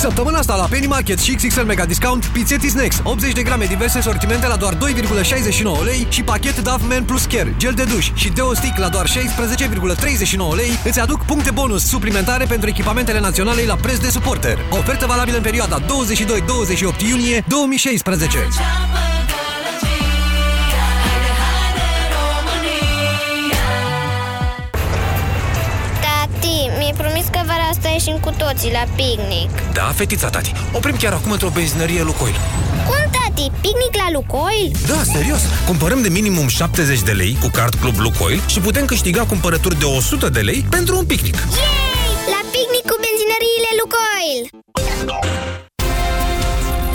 Săptămâna asta la Penny Market și XXL Mega Discount, pizzetti Snacks, 80 de grame diverse sortimente la doar 2,69 lei și pachet Dove Men Plus Care, gel de duș și Deo Stick la doar 16,39 lei îți aduc puncte bonus suplimentare pentru echipamentele naționale la preț de suporter. Ofertă valabilă în perioada 22-28 iunie 2016. Tati, mi-ai promis că vara asta ieșim cu toții la picnic. Da, fetița, tati. Oprim chiar acum într-o benzinărie Lucoil. Cum, tati? Picnic la Lucoil? Da, serios. Cumpărăm de minimum 70 de lei cu card Club Lucoil și putem câștiga cumpărături de 100 de lei pentru un picnic. Yay! La picnic cu benzinăriile Lucoil!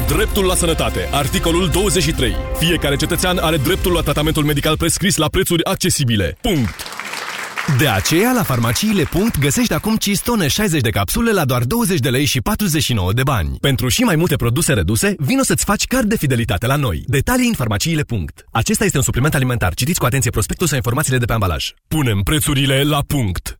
Dreptul la sănătate. Articolul 23. Fiecare cetățean are dreptul la tratamentul medical prescris la prețuri accesibile. Punct. De aceea, la farmaciile. Punct, găsești acum cistone 60 de capsule la doar 20 de lei și 49 de bani. Pentru și mai multe produse reduse, vino să-ți faci card de fidelitate la noi. Detalii în farmaciile. Punct. Acesta este un supliment alimentar. Citiți cu atenție prospectul sau informațiile de pe ambalaj. Punem prețurile la punct.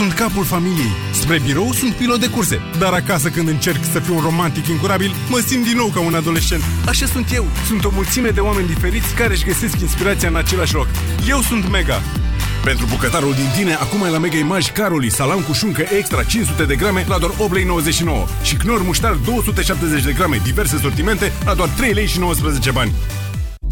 sunt capul familiei. Spre birou sunt pilot de curse. Dar acasă când încerc să fiu un romantic incurabil, mă simt din nou ca un adolescent. Așa sunt eu. Sunt o mulțime de oameni diferiți care își găsesc inspirația în același loc. Eu sunt Mega. Pentru bucătarul din tine, acum ai la Mega Image Caroli salam cu șuncă extra 500 de grame la doar 8 lei 99 și Knorr muștar 270 de grame diverse sortimente la doar 3 lei și 19 bani.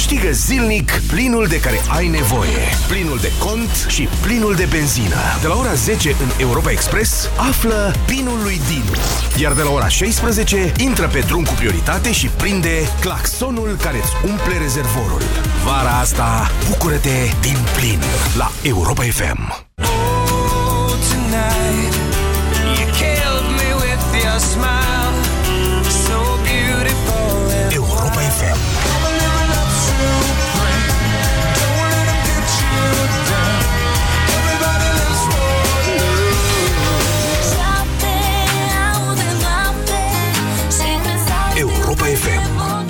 Câștigă zilnic plinul de care ai nevoie. Plinul de cont și plinul de benzină. De la ora 10 în Europa Express, află pinul lui Dinu. Iar de la ora 16, intră pe drum cu prioritate și prinde claxonul care îți umple rezervorul. Vara asta, bucură-te din plin la Europa FM.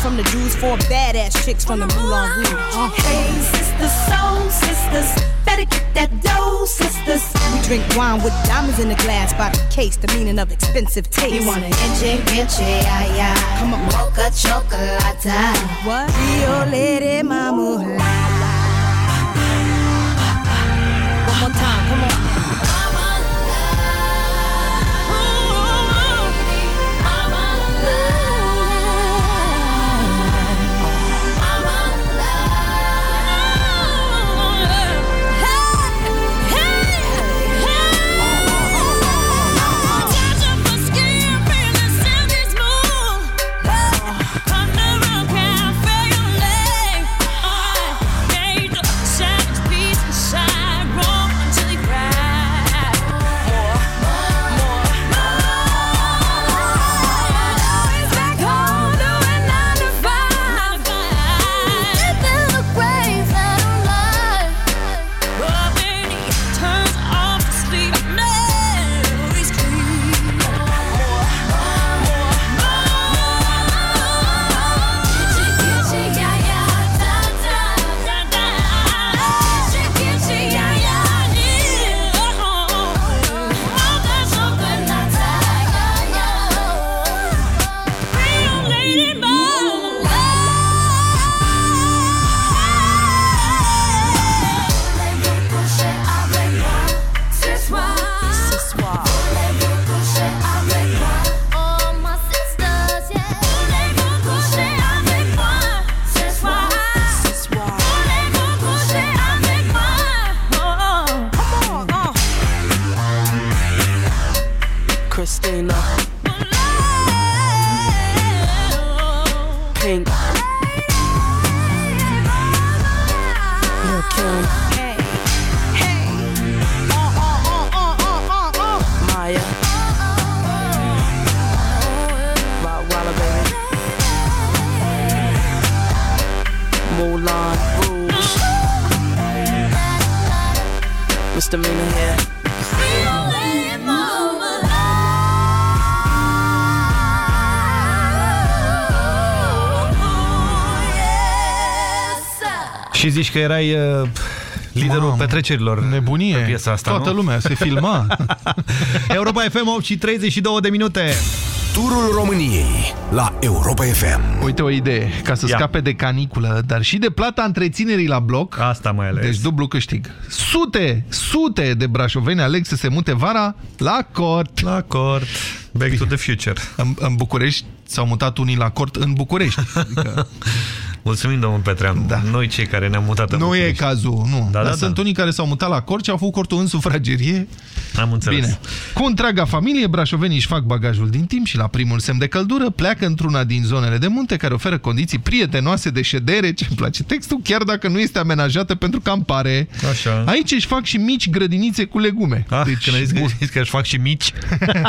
from the Jews, four badass chicks from the Moulin Rouge. Uh-huh. Hey, sisters, soul sisters, better get that dough, sisters. We drink wine with diamonds in the glass by the case, the meaning of expensive taste. You want an inche, inche, ay, ay. Come on, Mocha chocolate. What? Rio Lady Mama. One more time, come on. Și zici că erai uh, liderul Mamă, petrecerilor nebunie. pe piesa asta, Toată nu? lumea se filma. [laughs] Europa FM 8 și 32 de minute. Turul României la Europa FM. Uite o idee, ca să Ia. scape de caniculă, dar și de plata întreținerii la bloc. Asta mai ales. Deci dublu câștig. Sute, sute de brașoveni aleg să se mute vara la cort. La cort. Back to the future. În, în București s-au mutat unii la cort în București. Adică... [laughs] Mulțumim, domnul Petreanu. Da. Noi cei care ne-am mutat în Nu e București. cazul, nu. Da, Dar da, sunt da. unii care s-au mutat la cort și au făcut cortul în sufragerie. Am înțeles. Bine. Cu întreaga familie, brașovenii își fac bagajul din timp și la primul semn de căldură pleacă într-una din zonele de munte care oferă condiții prietenoase de ședere, ce îmi place textul, chiar dacă nu este amenajată pentru campare. Așa. Aici își fac și mici grădinițe cu legume. Ah, deci, când ai zis că, zis că își fac și mici.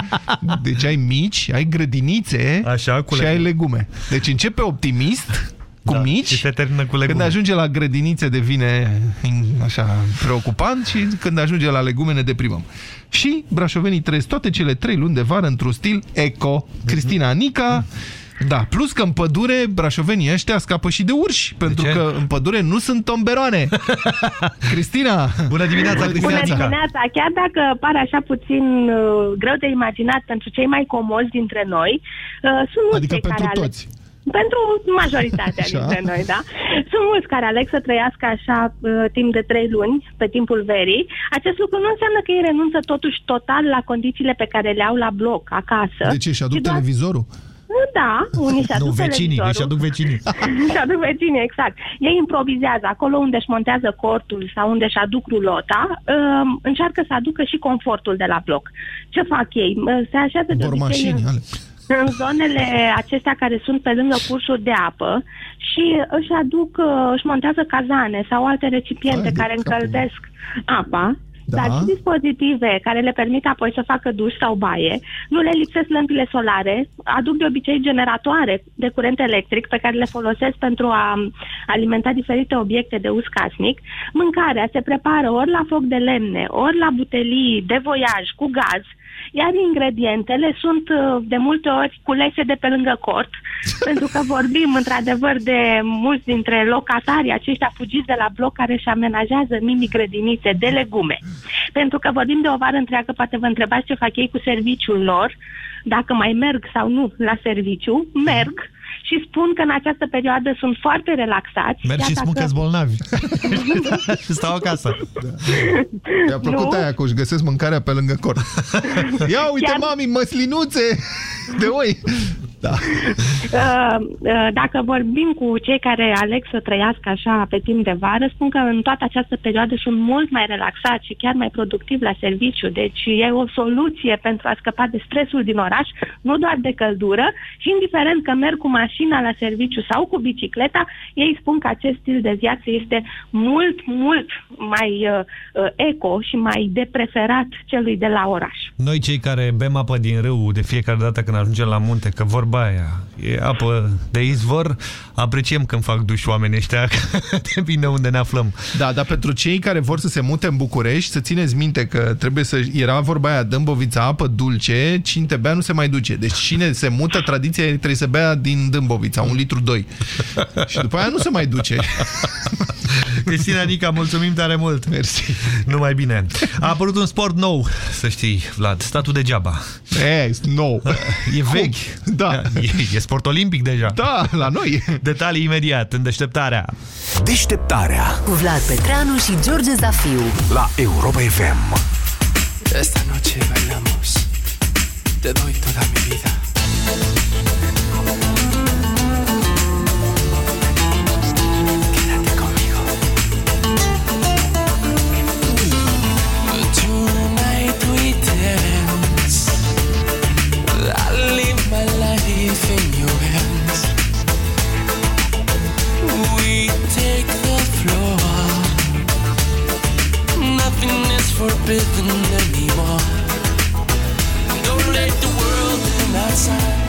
[laughs] deci ai mici, ai grădinițe Așa, cu și legume. ai legume. Deci începe optimist cu Da, mici. și se termină cu legume. Când ajunge la grădinițe devine așa preocupant și când ajunge la legume ne deprimăm. Și brașovenii trăiesc toate cele trei luni de vară într-un stil eco. Cristina Anica... Da, plus că în pădure brașovenii ăștia scapă și de urși, pentru ce? că în pădure nu sunt tomberoane. [laughs] Cristina! Bună dimineața, Bună Cristina! dimineața. dimineața, chiar dacă pare așa puțin uh, greu de imaginat pentru cei mai comozi dintre noi, uh, sunt mulți Adică cei pentru care toți. Aleg, pentru majoritatea Așa. dintre noi, da? Sunt mulți care aleg să trăiască așa uh, timp de trei luni, pe timpul verii. Acest lucru nu înseamnă că ei renunță totuși total la condițiile pe care le au la bloc, acasă. De ce? Și aduc ci doar- televizorul? Da, unii și Nu, aduc vecinii, televizorul. își aduc vecinii. [laughs] și aduc vecinii, exact. Ei improvizează acolo unde își montează cortul sau unde își aduc rulota, um, încearcă să aducă și confortul de la bloc. Ce fac ei? Uh, Se așează de obicei Bormașini, în, ale. În zonele acestea care sunt pe lângă cursuri de apă și își aduc, uh, își montează cazane sau alte recipiente Hai de care capul încălzesc apa da. dar și dispozitive care le permit apoi să facă duș sau baie, nu le lipsesc lămpile solare, aduc de obicei generatoare de curent electric pe care le folosesc pentru a alimenta diferite obiecte de uz casnic. Mâncarea se prepară ori la foc de lemne, ori la butelii de voiaj cu gaz, iar ingredientele sunt uh, de multe ori culese de pe lângă cort, [laughs] pentru că vorbim într-adevăr de mulți dintre locatarii aceștia fugiți de la bloc care își amenajează mini grădinițe de legume. Pentru că vorbim de o vară întreagă, poate vă întrebați ce fac ei cu serviciul lor, dacă mai merg sau nu la serviciu, merg, și spun că în această perioadă sunt foarte relaxați. Merg și spun că sunt bolnavi. și [laughs] stau acasă. Da. Mi-a plăcut nu? aia că își găsesc mâncarea pe lângă cort. [laughs] Ia uite, Chiar... mami, măslinuțe de oi. Da. [laughs] Uh, uh, dacă vorbim cu cei care aleg să trăiască așa pe timp de vară, spun că în toată această perioadă sunt mult mai relaxați și chiar mai productivi la serviciu. Deci e o soluție pentru a scăpa de stresul din oraș, nu doar de căldură și indiferent că merg cu mașina la serviciu sau cu bicicleta, ei spun că acest stil de viață este mult, mult mai uh, uh eco și mai de preferat celui de la oraș. Noi cei care bem apă din râu de fiecare dată când ajungem la munte, că vorba aia, e apă de izvor, apreciem când fac duș oamenii ăștia, [laughs] depinde unde ne aflăm. Da, dar pentru cei care vor să se mute în București, să țineți minte că trebuie să... Era vorba aia, Dâmbovița, apă dulce, cine te bea nu se mai duce. Deci cine se mută, tradiția trebuie să bea din Dâmbovița, un litru doi. Și după aia nu se mai duce. [laughs] Cristina Nica, mulțumim tare mult. Mersi. Numai bine. A apărut un sport nou, să știi, Vlad, statul degeaba. E, nou. E vechi. Da. [laughs] E, e sport olimpic deja. Da, la noi. Detalii imediat, în deșteptarea. Deșteptarea. Cu Vlad Petreanu și George Zafiu. La Europa FM. Esta noche bailamos. Te doy toda mi vida. Forbidden anymore. Don't let the world in outside.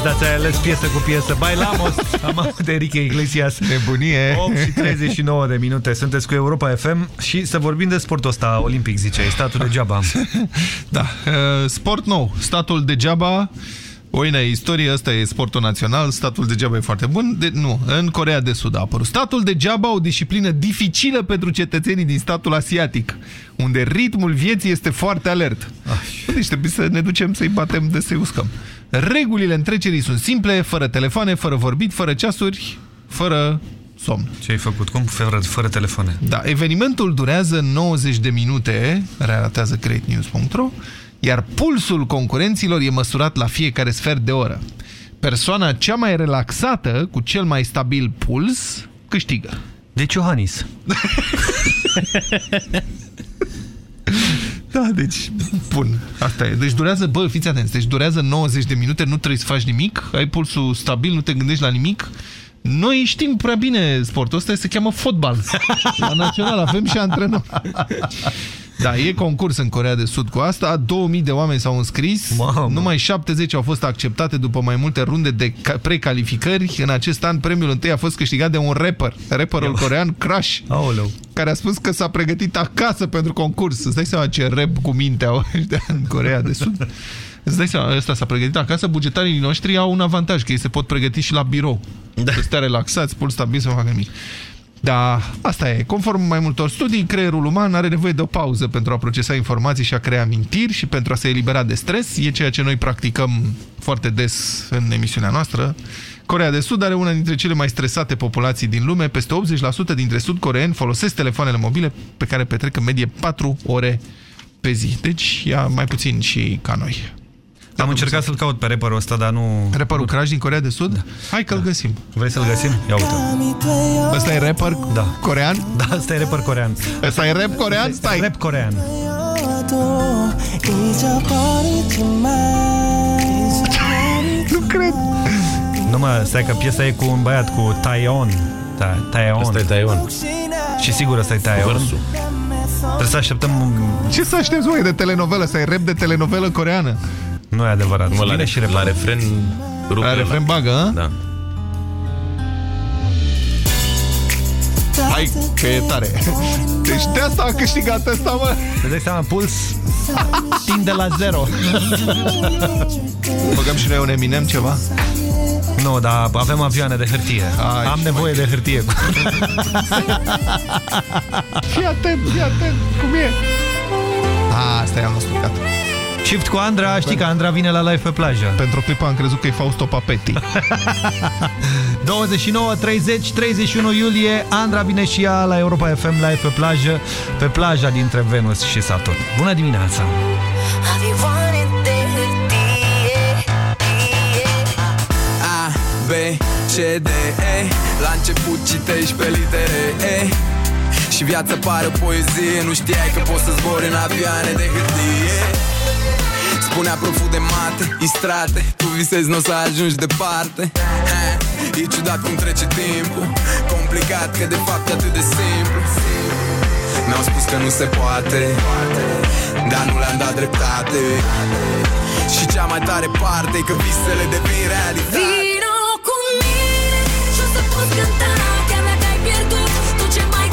Vlad astăzi, dar ți-ai ales piesă cu piesă. Bailamos, am avut Enrique Iglesias. Nebunie. 8 și 39 de minute. Sunteți cu Europa FM și să vorbim de sportul ăsta olimpic, zice, statul degeaba. [laughs] da, uh, sport nou, statul degeaba. Oine, istorie, ăsta e sportul național, statul degeaba e foarte bun. De, nu, în Corea de Sud a apărut. Statul degeaba o disciplină dificilă pentru cetățenii din statul asiatic, unde ritmul vieții este foarte alert. Deci trebuie să ne ducem să-i batem de să-i uscăm. Regulile întrecerii sunt simple, fără telefoane, fără vorbit, fără ceasuri, fără somn. Ce ai făcut? Cum? Fără, fără telefoane. Da, evenimentul durează 90 de minute, relatează createnews.ro, iar pulsul concurenților e măsurat la fiecare sfert de oră. Persoana cea mai relaxată, cu cel mai stabil puls, câștigă. Deci Iohannis. [laughs] Da, deci, bun, asta e. Deci durează, bă, fiți atenți, deci durează 90 de minute, nu trebuie să faci nimic, ai pulsul stabil, nu te gândești la nimic. Noi știm prea bine sportul ăsta, se cheamă fotbal. La național avem și antrenor. Da, e concurs în Corea de Sud cu asta, 2000 de oameni s-au înscris, Mamă. numai 70 au fost acceptate după mai multe runde de precalificări. În acest an, premiul întâi a fost câștigat de un rapper, rapperul corean Crash, Aoleu. care a spus că s-a pregătit acasă pentru concurs. Îți dai seama ce rap cu minte au [laughs] ăștia în Corea de Sud? Îți dai seama, ăsta s-a pregătit acasă, bugetarii noștri au un avantaj, că ei se pot pregăti și la birou. Da. Să stea relaxați, pur stabil să facă nimic. Da, asta e. Conform mai multor studii, creierul uman are nevoie de o pauză pentru a procesa informații și a crea amintiri și pentru a se elibera de stres. E ceea ce noi practicăm foarte des în emisiunea noastră. Corea de Sud are una dintre cele mai stresate populații din lume. Peste 80% dintre sud-coreeni folosesc telefoanele mobile pe care petrec în medie 4 ore pe zi. Deci ia mai puțin și ca noi. Am încercat să-l caut pe rapperul ăsta, dar nu... Rapperul Crash din Corea de Sud? Da. Hai că-l găsim. Vrei să-l găsim? Ia uite. Ăsta e rapper da. corean? Da, ăsta e rapper corean. Ăsta e rap corean? Stai. Rap corean. Nu cred. Nu mă, stai că piesa e cu un băiat, cu Taeon. Ta, Taeon. Asta e Taeon. Și sigur ăsta e Taeon. Versul. Trebuie să așteptăm... Ce să aștepți, voi, de telenovelă? Să ai rap de telenovelă coreană? Nu e adevărat. Mă, la, Vine și la refren rupe La refren bagă, a? Da. Hai, că e tare. [laughs] Deci de asta a câștigat ăsta, mă. Îți dai seama, puls tinde la zero. [laughs] Băgăm și noi un Eminem ceva? Nu, dar avem avioane de hârtie. Ai, Am nevoie de hârtie. [laughs] fii atent, fii atent, cum e? A, asta i-am explicat. Shift cu Andra, știi că Andra vine la live pe plajă. Pentru o clipă am crezut că e Fausto Papetti. 29, 30, 31 iulie, Andra vine și ea la Europa FM live pe plajă, pe plaja dintre Venus și Saturn. Bună dimineața! A, B, C, D, E La început citești pe litere E Și viața pare o poezie Nu știai că poți să zbori în avioane de hârtie Spunea proful de mate, istrate. Tu visezi, n-o să ajungi departe. Ha, E ciudat cum trece timpul. Complicat că de fapt e atât de simplu. Mi-au spus că nu se poate Dar nu le-am dat dreptate. Și cea mai tare parte e că visele devin realitate. Vino cu mine și o să poți cânta. Chiar dacă ai pierdut tot ce mai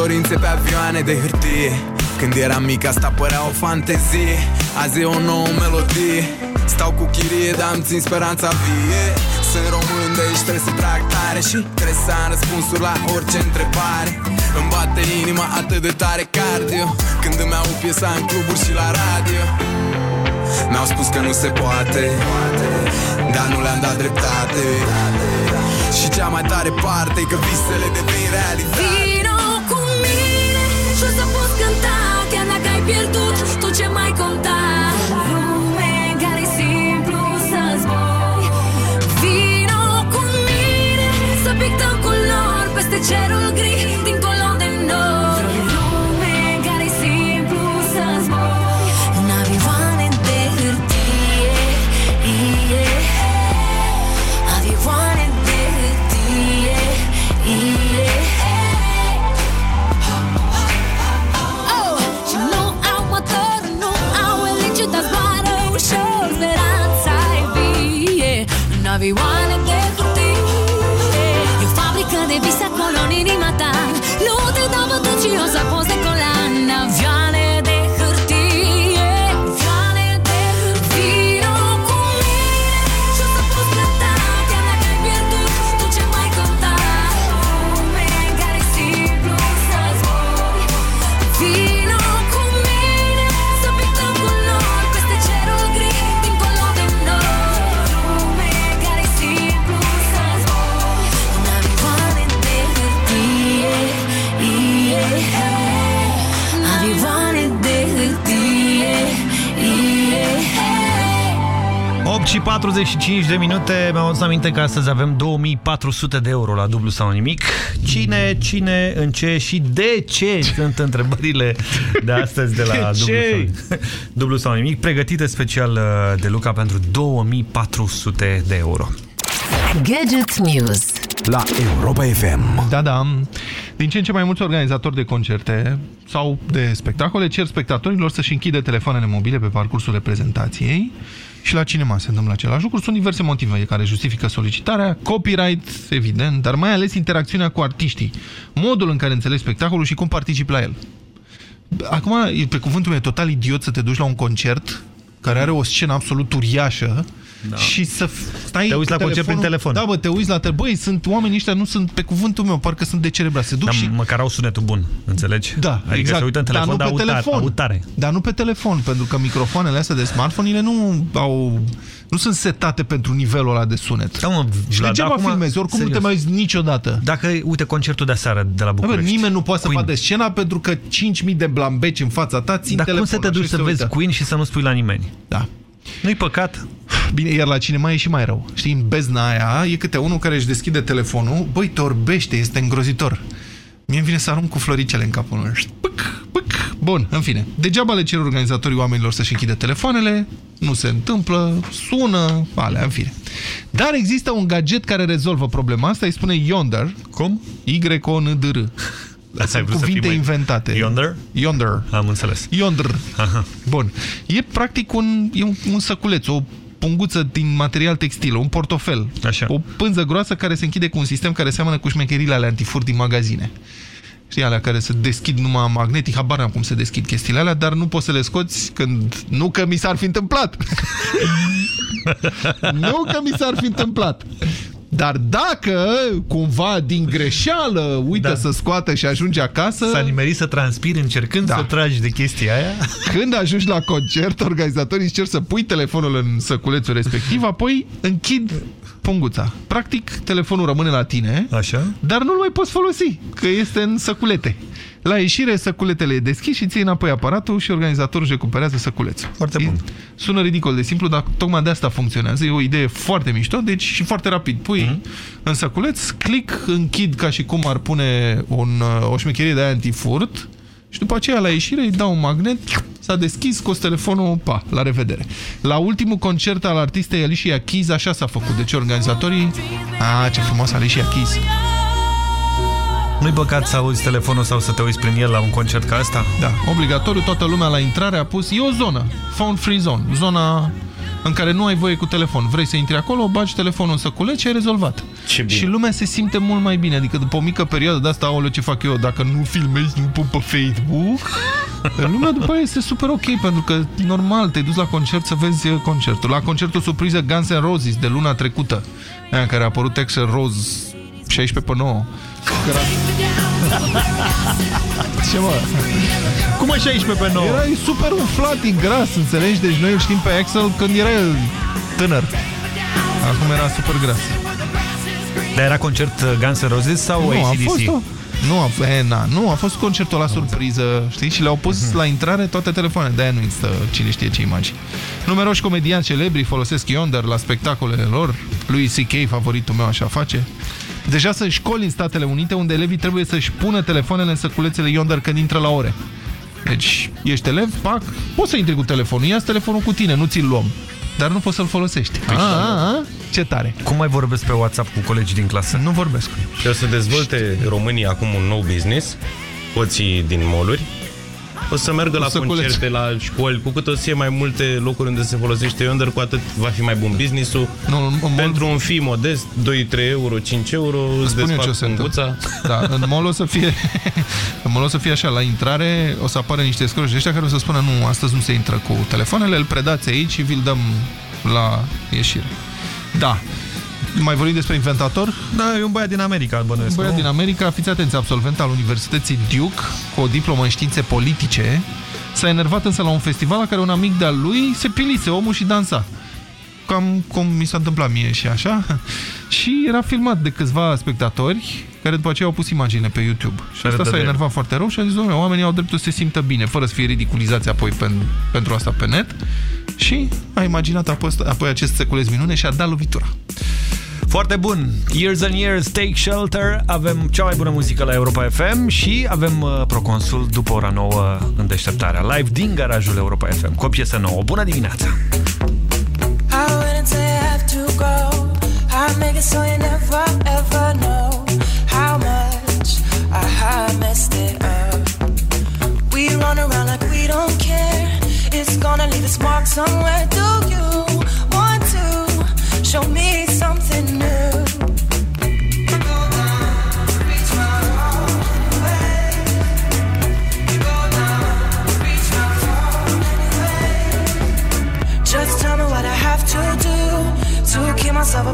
dorințe pe avioane de hârtie. Când eram mic asta părea o fantezie. Azi e o nouă melodie. Stau cu chirie, dar îmi țin speranța vie. Sunt român, deci trebuie să trag tare Și trebuie să am răspunsuri la orice întrebare. Îmi bate inima atât de tare cardio. Când îmi aud piesa în cluburi și la radio. Mi-au spus că nu se poate Dar nu le-am dat dreptate. Și cea mai tare parte e că visele devin realitate cânta Chiar dacă ai pierdut tu ce mai conta? Lume care simplu să zbori. Vino cu mine Să pictăm culori peste cerul gri din Dincolo avioane de hârtie E o fabrică de vise acolo în inima ta. Nu te dau bătut și o să și 45 de minute. Mi-am adus aminte că astăzi avem 2400 de euro la dublu sau nimic. Cine, cine, în ce și de ce sunt întrebările de astăzi de la De dublu ce? sau, dublu sau nimic. Pregătite special uh, de Luca pentru 2400 de euro. Gadget News. La Europa FM Da, da. Din ce în ce mai mulți organizatori de concerte sau de spectacole cer spectatorilor să-și închidă telefoanele mobile pe parcursul reprezentației și la cinema se întâmplă același lucru. Sunt diverse motive care justifică solicitarea, copyright, evident, dar mai ales interacțiunea cu artiștii, modul în care înțelegi spectacolul și cum participi la el. Acum, e pe cuvântul meu, e total idiot să te duci la un concert care are o scenă absolut uriașă da. și să f- stai Te uiți cu la concert prin telefon. Da, bă, te uiți la telefon. Băi, sunt oamenii ăștia, nu sunt pe cuvântul meu, parcă sunt decerebrați. Se duc Dar și... măcar au sunetul bun, înțelegi? Da, adică exact. se uită în telefon, dar dar, nu pe au, tar- telefon. au tare. Dar nu pe telefon, pentru că microfoanele astea de smartphone nu au nu sunt setate pentru nivelul ăla de sunet. Da, mă, și Vlad, degeaba acum, filmezi, oricum serios. nu te mai uiți niciodată. Dacă, uite, concertul de aseară de la Da, bă, București. nimeni nu poate să Queen. vadă scena pentru că 5.000 de blambeci în fața ta țin Dar cum telefonul. să te așa duci și să se vezi uită. Queen și să nu spui la nimeni? Da. Nu-i păcat? Bine, iar la cinema e și mai rău. Știi, în bezna aia e câte unul care își deschide telefonul, băi, te orbește, este îngrozitor. Mie îmi vine să arunc cu floricele în capul meu. Pâc, pâc. Bun, în fine. Degeaba le cer organizatorii oamenilor să-și închidă telefoanele, nu se întâmplă, sună, alea, în fine. Dar există un gadget care rezolvă problema asta, îi spune Yonder. Cum? Y-O-N-D-R. Asta ai vrut să Cuvinte fii mai- inventate. Yonder? Yonder. Am înțeles. Yonder. Aha. Bun. E practic un, e un, un săculeț, o punguță din material textil, un portofel. Așa. O pânză groasă care se închide cu un sistem care seamănă cu șmecherile ale antifur din magazine. Știi, alea care se deschid numai magnetic, habar n-am cum se deschid chestiile alea, dar nu poți să le scoți când... Nu că mi s-ar fi întâmplat! [laughs] nu că mi s-ar fi întâmplat! Dar dacă cumva din greșeală uită Da. să scoată și ajunge acasă... S-a nimerit să transpiri încercând Da. să tragi de chestia aia? Când ajungi la concert, organizatorii îți cer să pui telefonul în săculețul respectiv, apoi închid punguța. Practic, telefonul rămâne la tine, Așa? dar nu-l mai poți folosi, că este în săculete. La ieșire, săculetele e deschis și ții înapoi aparatul și organizatorul își recuperează săculețul. Foarte bun. E, sună ridicol de simplu, dar tocmai de asta funcționează. E o idee foarte mișto, deci și foarte rapid. Pui Mhm. în săculeț, click, închid ca și cum ar pune un, o șmecherie de aia antifurt și după aceea la ieșire îi dau un magnet, s-a deschis, scos telefonul, pa, la revedere. La ultimul concert al artistei Alicia Keys așa s-a făcut. Deci organizatorii... A, ce frumos Alicia Keys. Nu-i păcat să auzi telefonul sau să te uiți prin el la un concert ca asta? Da, obligatoriu, toată lumea la intrare a pus, e o zonă, phone free zone, zona în care nu ai voie cu telefon. Vrei să intri acolo, bagi telefonul în săculeț și ai rezolvat. Ce bine. Și lumea se simte mult mai bine, adică după o mică perioadă de asta, aoleu, ce fac eu, dacă nu filmezi, nu pun pe Facebook, lumea după aia este super ok, pentru că normal, te-ai dus la concert să vezi uh, concertul. La concertul surpriză Guns N' Roses de luna trecută, aia în care a apărut Axl Rose 16 pe 9. [laughs] Ce mă? Cum așa 16 pe 9? Era super umflat, e gras, înțelegi? Deci noi îl știm pe Axel când era el tânăr. Acum era super gras. Dar era concert uh, Guns N' Roses sau Nu, a ACDC? fost o... Nu a, e, na, nu, a fost concertul la surpriză, știi? Și le-au pus Mhm. la intrare toate telefoanele. De-aia nu există cine știe ce imagini. Numeroși comedianți celebri folosesc Yonder la spectacolele lor. Lui C.K., favoritul meu, așa face. Deja sunt școli în Statele Unite unde elevii trebuie să-și pună telefoanele în săculețele Yonder când intră la ore. Deci, ești elev, pac, poți să intri cu telefonul, ia telefonul cu tine, nu ți-l luăm. Dar nu poți să-l folosești. A, a, a, ce tare. Cum mai vorbesc pe WhatsApp cu colegii din clasă? Nu vorbesc. Și o să dezvolte România acum un nou business, hoții din moluri, o să meargă o la să concerte, culeți. la școli, cu cât o să fie mai multe locuri unde se folosește Yonder, cu atât va fi mai bun business-ul. Nu, Pentru un fi modest, 2-3 euro, 5 euro, îți desfac punguța. Da, în mall o să fie [laughs] în mall o să fie așa, la intrare o să apară niște scroși de ăștia care o să spună nu, astăzi nu se intră cu telefoanele, îl predați aici și vi-l dăm la ieșire. Da. Mai vorbim despre inventator? Da, e un băiat din America, bănuiesc. Un băiat din America, fiți atenți, absolvent al Universității Duke, cu o diplomă în științe politice, s-a enervat însă la un festival la care un amic de-al lui se pilise omul și dansa. Cam cum mi s-a întâmplat mie și așa. [laughs] Și era filmat de câțiva spectatori care după aceea au pus imagine pe YouTube. Și asta s-a enervat foarte rău și a zis, domnule, oamenii au dreptul să se simtă bine, fără să fie ridiculizați apoi pen, pentru asta pe net. Și a imaginat apoi, apoi acest seculeț minune și a dat lovitura. Foarte bun. Years and Years, Take Shelter. Avem cea mai bună muzică la Europa FM și avem uh, Proconsul după ora nouă în deșteptarea. Live din garajul Europa FM cu o piesă nouă. Bună dimineața! run around like we don't care. It's gonna leave its mark somewhere. Do you want to show me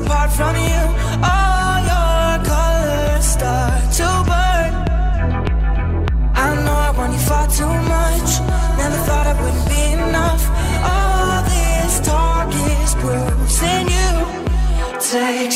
apart from you. All your colors start to burn. I know I want you far too much. Never thought it wouldn't be enough. All this talk is bruising you. Take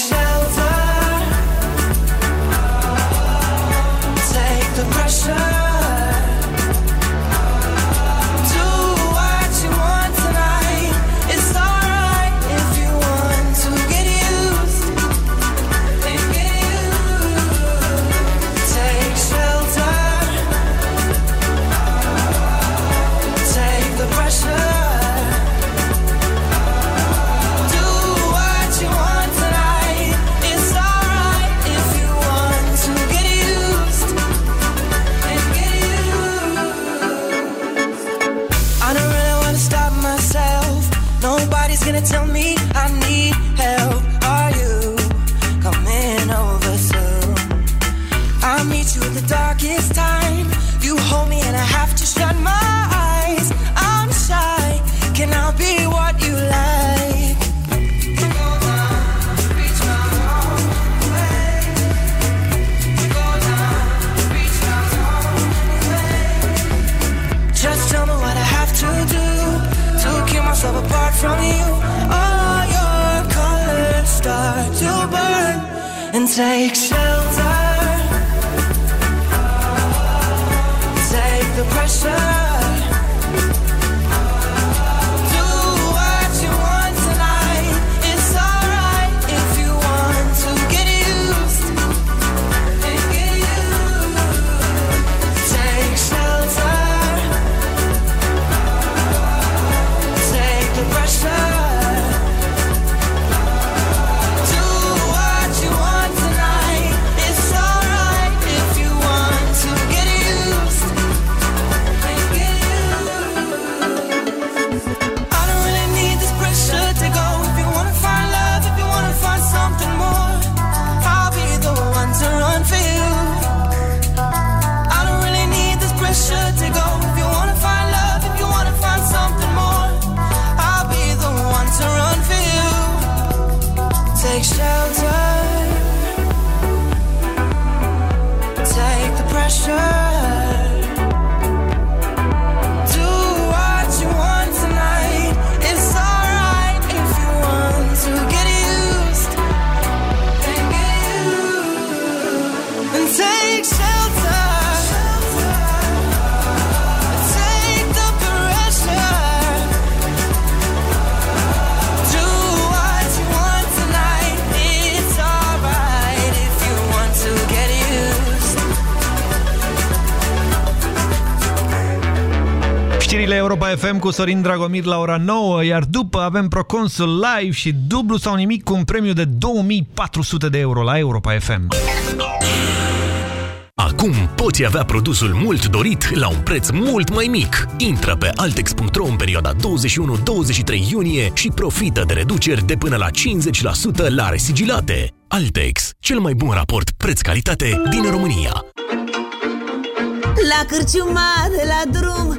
cu Sorin Dragomir la ora 9, iar după avem Proconsul Live și dublu sau nimic cu un premiu de 2400 de euro la Europa FM. Acum poți avea produsul mult dorit la un preț mult mai mic. Intră pe altex.ro în perioada 21-23 iunie și profită de reduceri de până la 50% la resigilate. Altex, cel mai bun raport preț-calitate din România. La cârciuma de la drum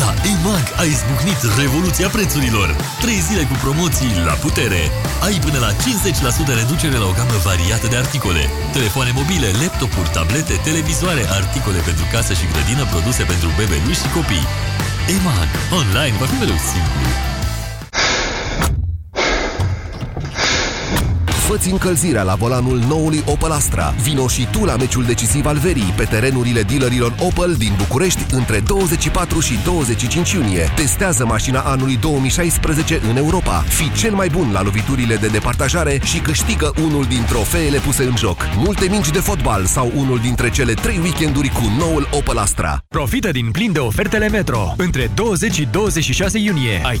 Let's go! La EMAG a izbucnit revoluția prețurilor. 3 zile cu promoții la putere. Ai până la 50% reducere la o gamă variată de articole. Telefoane mobile, laptopuri, tablete, televizoare, articole pentru casă și grădină, produse pentru bebeluși și copii. EMAG. Online va fi mereu simplu. Făți încălzirea la volanul noului Opel Astra. Vino și tu la meciul decisiv al verii pe terenurile dealerilor Opel din București între 24 și 25 iunie. Testează mașina anului 2016 în Europa. Fii cel mai bun la loviturile de departajare și câștigă unul din trofeele puse în joc. Multe mingi de fotbal sau unul dintre cele trei weekenduri cu noul Opel Astra. Profită din plin de ofertele Metro. Între 20 și 26 iunie ai 50%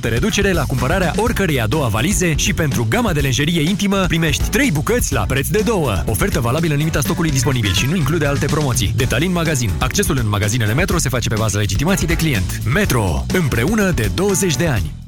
reducere la cumpărarea oricărei a doua valize și pentru gama de lenjerie intimă primești 3 bucăți la preț de 2. Ofertă valabilă în limita stocului disponibil și nu include alte promoții. Detalii în magazin. Accesul în magazinele Metro se face pe bază legitimației de client. Metro. Împreună de 20 de ani.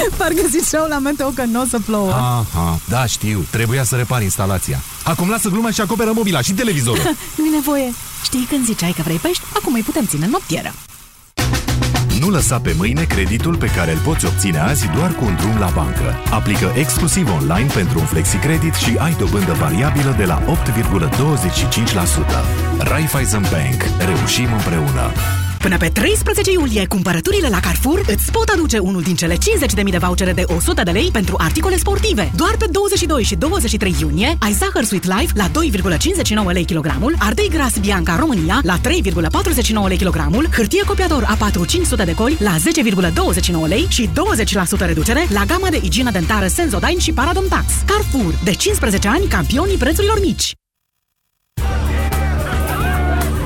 [laughs] Parcă ziceau la meteo că nu o să plouă. Aha, da știu, trebuia să repar instalația. Acum lasă gluma și acoperă mobila și televizorul. [laughs] Nu-i nevoie. Știi când ziceai că vrei pești? Acum îi putem ține în noptieră. Nu lăsa pe mâine creditul pe care îl poți obține azi doar cu un drum la bancă. Aplică exclusiv online pentru un flexicredit și ai dobândă variabilă de la 8,25%. Raiffeisen Bank. Reușim împreună! Până pe 13 iulie, cumpărăturile la Carrefour îți pot aduce unul din cele 50.000 de vouchere de 100 de lei pentru articole sportive. Doar pe 22 și 23 iunie ai zahăr Sweet Life la 2,59 lei kilogramul, ardei gras Bianca România la 3,49 lei kilogramul, hârtie copiator A4 500 de coli la 10,29 lei și 20% reducere la gama de igienă dentară Sensodyne și Paradontax. Carrefour, de 15 ani campionii prețurilor mici.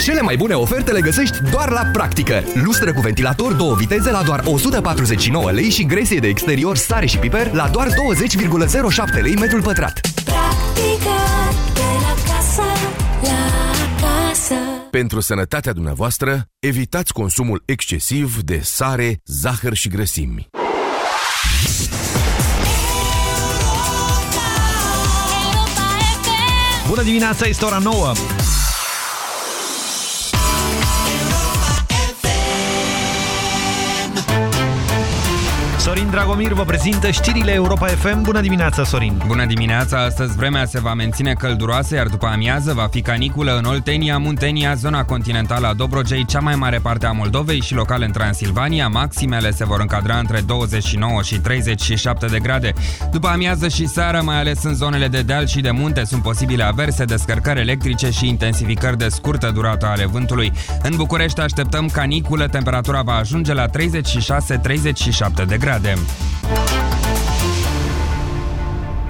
Cele mai bune oferte le găsești doar la Practică. Lustră cu ventilator două viteze la doar 149 lei și gresie de exterior sare și piper la doar 20,07 lei metrul pătrat. Practică de la casă la casă Pentru sănătatea dumneavoastră, evitați consumul excesiv de sare, zahăr și grăsimi. Bună dimineața, este ora 9. Sorin Dragomir vă prezintă știrile Europa FM. Bună dimineața, Sorin! Bună dimineața! Astăzi vremea se va menține călduroasă, iar după amiază va fi caniculă în Oltenia, Muntenia, zona continentală a Dobrogei, cea mai mare parte a Moldovei și local în Transilvania. Maximele se vor încadra între 29 și 37 de grade. După amiază și seară, mai ales în zonele de deal și de munte, sunt posibile averse, descărcări electrice și intensificări de scurtă durată ale vântului. În București așteptăm caniculă, temperatura va ajunge la 36-37 de grade.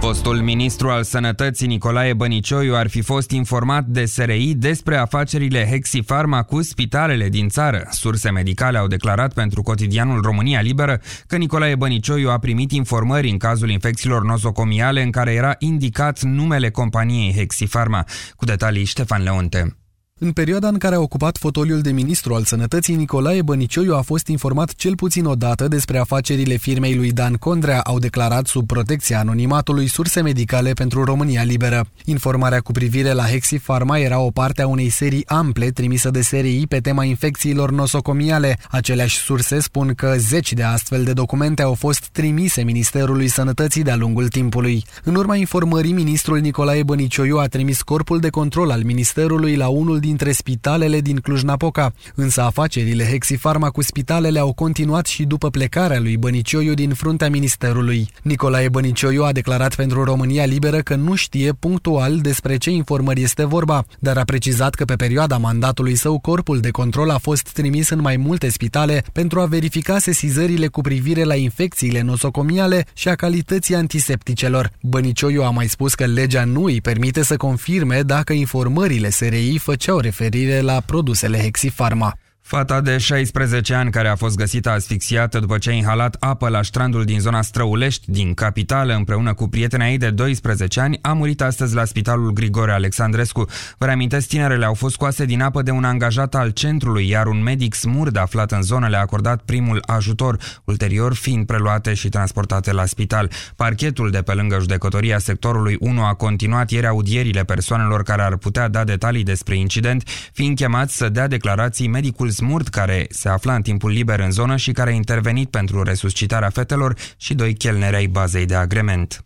Fostul ministru al sănătății Nicolae Bănicioiu ar fi fost informat de SRI despre afacerile Hexifarma cu spitalele din țară. Surse medicale au declarat pentru cotidianul România Liberă că Nicolae Bănicioiu a primit informări în cazul infecțiilor nozocomiale în care era indicat numele companiei Hexifarma. Cu detalii Ștefan Leonte. În perioada în care a ocupat fotoliul de ministru al sănătății, Nicolae Bănicioiu a fost informat cel puțin o dată despre afacerile firmei lui Dan Condrea, au declarat sub protecția anonimatului surse medicale pentru România Liberă. Informarea cu privire la Hexifarma era o parte a unei serii ample trimisă de SRI pe tema infecțiilor nosocomiale. Aceleași surse spun că zeci de astfel de documente au fost trimise Ministerului Sănătății de-a lungul timpului. În urma informării, ministrul Nicolae Bănicioiu a trimis corpul de control al Ministerului la unul din dintre spitalele din Cluj-Napoca, însă afacerile Hexifarma cu spitalele au continuat și după plecarea lui Bănicioiu din fruntea ministerului. Nicolae Bănicioiu a declarat pentru România Liberă că nu știe punctual despre ce informări este vorba, dar a precizat că pe perioada mandatului său corpul de control a fost trimis în mai multe spitale pentru a verifica sesizările cu privire la infecțiile nosocomiale și a calității antisepticelor. Bănicioiu a mai spus că legea nu îi permite să confirme dacă informările SRI făceau referire la produsele Hexifarma. Fata de 16 ani care a fost găsită asfixiată după ce a inhalat apă la strandul din zona Străulești din capitală împreună cu prietena ei de 12 ani a murit astăzi la spitalul Grigore Alexandrescu. Vă reamintesc, tinerele au fost scoase din apă de un angajat al centrului, iar un medic smurd aflat în zonă le-a acordat primul ajutor, ulterior fiind preluate și transportate la spital. Parchetul de pe lângă judecătoria sectorului 1 a continuat ieri audierile persoanelor care ar putea da detalii despre incident, fiind chemați să dea declarații medicul smurt care se afla în timpul liber în zonă și care a intervenit pentru resuscitarea fetelor și doi chelneri ai bazei de agrement.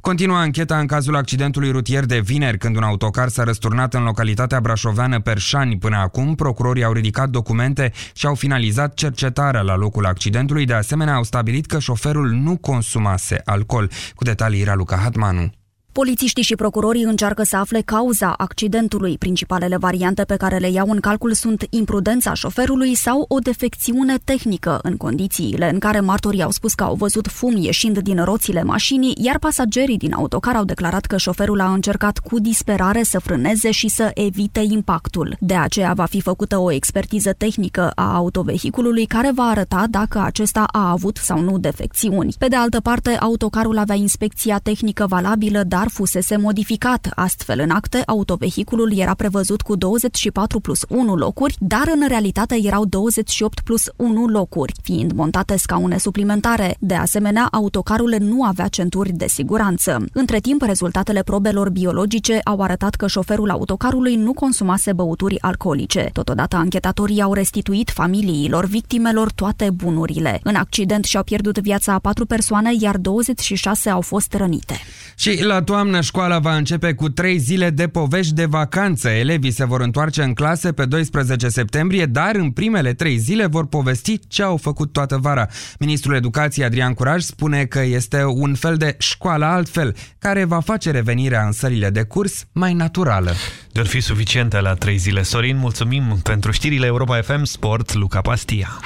Continuă ancheta în cazul accidentului rutier de vineri, când un autocar s-a răsturnat în localitatea brașoveană Perșani. Până acum, procurorii au ridicat documente și au finalizat cercetarea la locul accidentului. De asemenea, au stabilit că șoferul nu consumase alcool. Cu detalii Raluca Hatmanu. Polițiștii și procurorii încearcă să afle cauza accidentului. Principalele variante pe care le iau în calcul sunt imprudența șoferului sau o defecțiune tehnică în condițiile în care martorii au spus că au văzut fum ieșind din roțile mașinii, iar pasagerii din autocar au declarat că șoferul a încercat cu disperare să frâneze și să evite impactul. De aceea va fi făcută o expertiză tehnică a autovehiculului care va arăta dacă acesta a avut sau nu defecțiuni. Pe de altă parte, autocarul avea inspecția tehnică valabilă, dar fusese modificat. Astfel, în acte, autovehiculul era prevăzut cu 24 plus 1 locuri, dar în realitate erau 28 plus 1 locuri, fiind montate scaune suplimentare. De asemenea, autocarul nu avea centuri de siguranță. Între timp, rezultatele probelor biologice au arătat că șoferul autocarului nu consumase băuturi alcoolice. Totodată, anchetatorii au restituit familiilor victimelor toate bunurile. În accident și-au pierdut viața a patru persoane, iar 26 au fost rănite. Și la toamnă școala va începe cu trei zile de povești de vacanță. Elevii se vor întoarce în clase pe 12 septembrie, dar în primele trei zile vor povesti ce au făcut toată vara. Ministrul Educației Adrian Curaj spune că este un fel de școală altfel, care va face revenirea în sălile de curs mai naturală. De-or fi suficiente la trei zile. Sorin, mulțumim pentru știrile Europa FM Sport, Luca Pastia.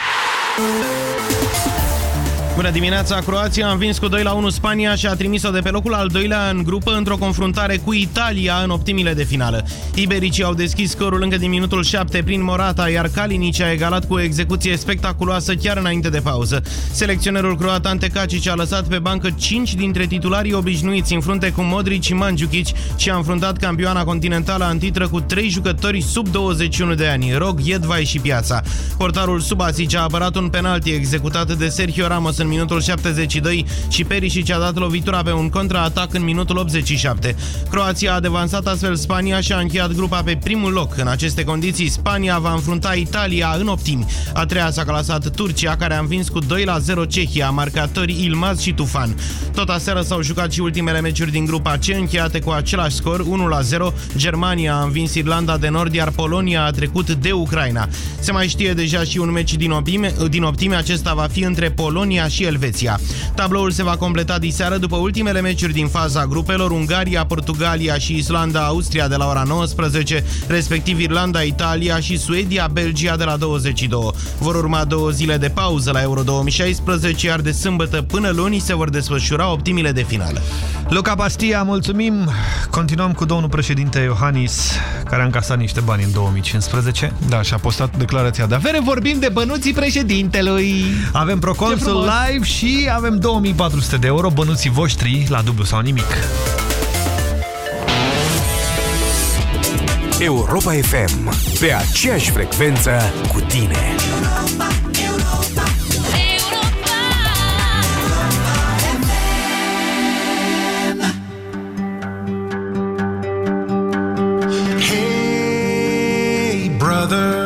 Bună dimineața! Croația a învins cu 2 la 1 Spania și a trimis-o de pe locul al doilea în grupă într-o confruntare cu Italia în optimile de finală. Ibericii au deschis scorul încă din minutul 7 prin Morata, iar Kalinic a egalat cu o execuție spectaculoasă chiar înainte de pauză. Selecționerul croat Ante Kacic a lăsat pe bancă 5 dintre titularii obișnuiți în frunte cu Modric și Mandzukic și a înfruntat campioana continentală antitră cu 3 jucători sub 21 de ani, Rog, Iedvai și Piața. Portarul Subasic a apărat un penalti executat de Sergio Ramos în minutul 72 și Perisic a dat lovitura pe un contraatac în minutul 87. Croația a devansat astfel Spania și a încheiat grupa pe primul loc. În aceste condiții, Spania va înfrunta Italia în optimi. A treia s-a clasat Turcia, care a învins cu 2 la 0 Cehia, marcatori Ilmaz și Tufan. Tot aseară s-au jucat și ultimele meciuri din grupa C, încheiate cu același scor, 1 la 0. Germania a învins Irlanda de Nord, iar Polonia a trecut de Ucraina. Se mai știe deja și un meci din optime, din optime acesta va fi între Polonia și Elveția. Tabloul se va completa diseară după ultimele meciuri din faza grupelor Ungaria, Portugalia și Islanda, Austria de la ora 19, respectiv Irlanda, Italia și Suedia, Belgia de la 22. Vor urma două zile de pauză la Euro 2016, iar de sâmbătă până luni se vor desfășura optimile de finală. Luca Pastia, mulțumim! Continuăm cu domnul președinte Iohannis, care a încasat niște bani în 2015. Da, și a postat declarația de avere. Vorbim de bănuții președintelui. Avem Proconsul live și avem 2400 de euro, bănuții voștri la dublu sau nimic. Europa FM, pe aceeași frecvență cu tine. Hey, another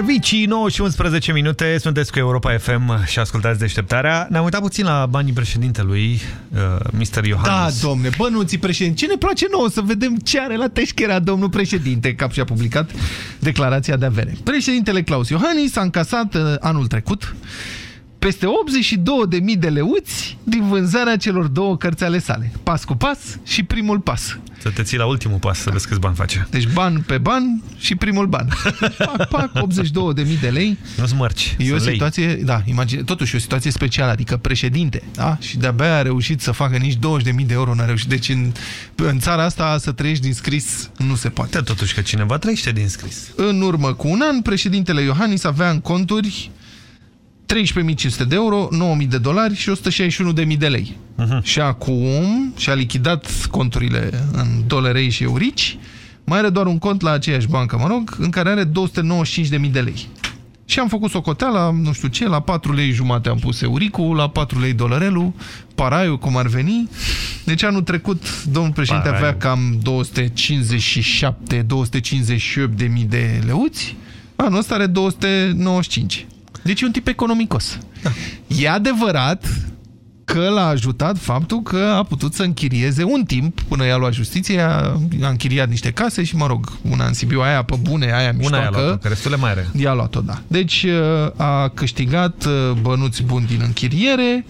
Avicii, 9 și 11 minute, sunteți cu Europa FM și ascultați deșteptarea. Ne-am uitat puțin la banii președintelui, uh, Mr. Iohannis. Da, domne, bănuții președinte. Ce ne place nouă să vedem ce are la teșchera domnul președinte, cap și-a publicat declarația de avere. Președintele Claus Iohannis a încasat uh, anul trecut peste 82.000 de leuți din vânzarea celor două cărți ale sale. Pas cu pas și primul pas. Să te ții la ultimul pas să vezi câți bani face. Deci ban pe ban și primul ban. Pac, pac, [laughs] 82.000 de lei. Nu-ți mărci, E o sunt lei. situație, da, imagine, totuși o situație specială, adică președinte, da? Și de-abia a reușit să facă nici 20.000 de euro, n-a reușit. Deci în, în țara asta să trăiești din scris nu se poate. Da, totuși că cineva trăiește din scris. În urmă cu un an, președintele Iohannis avea în conturi 13.500 de euro, 9.000 de dolari și 161.000 de lei. Mhm. Și acum și-a lichidat conturile în dolarei și eurici, mai are doar un cont la aceeași bancă, mă rog, în care are 295.000 de lei. Și am făcut socoteala, nu știu ce, la 4 lei jumate am pus euricul, la 4 lei dolarelul, paraiul, cum ar veni. Deci anul trecut, domnul președinte Paraiul. avea cam 257, 258 de mii de leuți, anul ăsta are 295. Deci e un tip economicos. Da. E adevărat că l-a ajutat faptul că a putut să închirieze un timp până i-a luat justiție, a, a închiriat niște case și, mă rog, una în Sibiu, aia pe bune, aia Una i-a miștoacă. luat-o, că restul le mai are. I-a luat-o, da. Deci uh, a câștigat uh, bănuți buni din închiriere.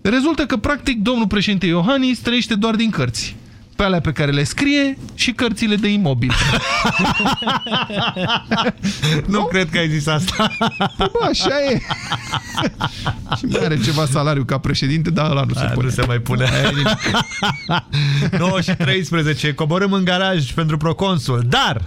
Rezultă că, practic, domnul președinte Iohannis trăiește doar din cărți. Pe alea pe care le scrie și cărțile de imobil. nu cred că ai zis asta. Bă, așa e. și mai are ceva salariu ca președinte, dar ăla nu se A, pune. nu se mai pune. Aia e nici- 9 și 13, coborâm în garaj pentru Proconsul, dar...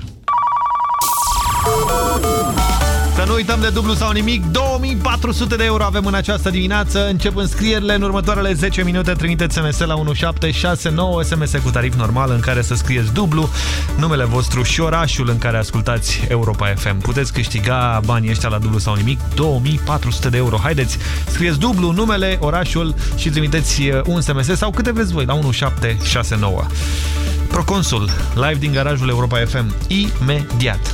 Să nu uităm de dublu sau nimic, 2400 de euro avem în această dimineață. Încep înscrierile în următoarele 10 minute. Trimiteți SMS la 1769, SMS cu tarif normal în care să scrieți dublu, numele vostru și orașul în care ascultați Europa FM. Puteți câștiga banii ăștia la dublu sau nimic, 2400 de euro. Haideți, scrieți dublu, numele, orașul și trimiteți un SMS sau câte vreți voi la 1769. Proconsul, live din garajul Europa FM, imediat.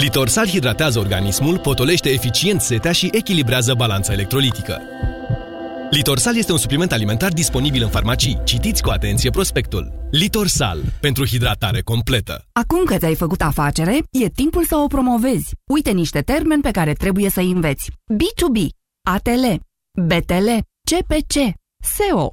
Litorsal hidratează organismul, potolește eficient setea și echilibrează balanța electrolitică. Litorsal este un supliment alimentar disponibil în farmacii. Citiți cu atenție prospectul. Litorsal. Pentru hidratare completă. Acum că ți-ai făcut afacere, e timpul să o promovezi. Uite niște termeni pe care trebuie să-i înveți. B2B, ATL, BTL, CPC, SEO,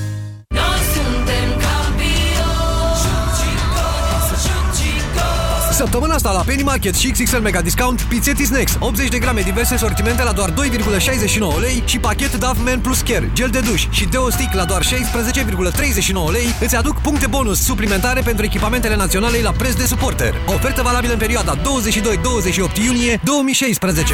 Săptămâna asta la Penny Market și XXL Mega Discount, pizzetti snacks, 80 de grame diverse sortimente la doar 2,69 lei și pachet Dove Man Plus Care, gel de duș și Deo Stick la doar 16,39 lei îți aduc puncte bonus suplimentare pentru echipamentele naționale la preț de suporter. Ofertă valabilă în perioada 22-28 iunie 2016.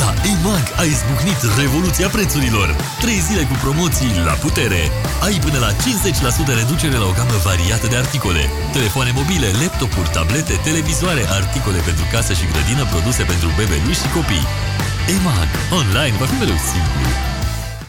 La EMAG a izbucnit revoluția prețurilor. 3 zile cu promoții la putere. Ai până la 50% reducere la o gamă variată de articole. Telefoane mobile, laptopuri, tablete, televizoare, articole pentru casă și grădină, produse pentru bebeluși și copii. EMAG. Online va fi mereu simplu.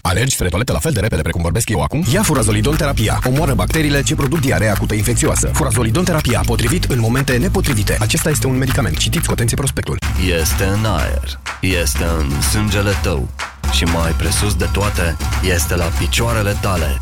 Alergi spre toaletă la fel de repede precum vorbesc eu acum? Ia furazolidon terapia. Omoară bacteriile ce produc diarea acută infecțioasă. Furazolidon terapia, potrivit în momente nepotrivite. Acesta este un medicament. Citiți cu atenție prospectul. Este în aer, este în sângele tău și mai presus de toate, este la picioarele tale.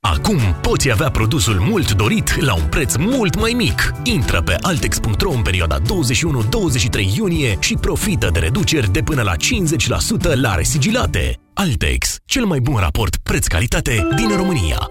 Acum poți avea produsul mult dorit la un preț mult mai mic. Intră pe altex.ro în perioada 21-23 iunie și profită de reduceri de până la 50% la resigilate. Altex, cel mai bun raport preț-calitate din România.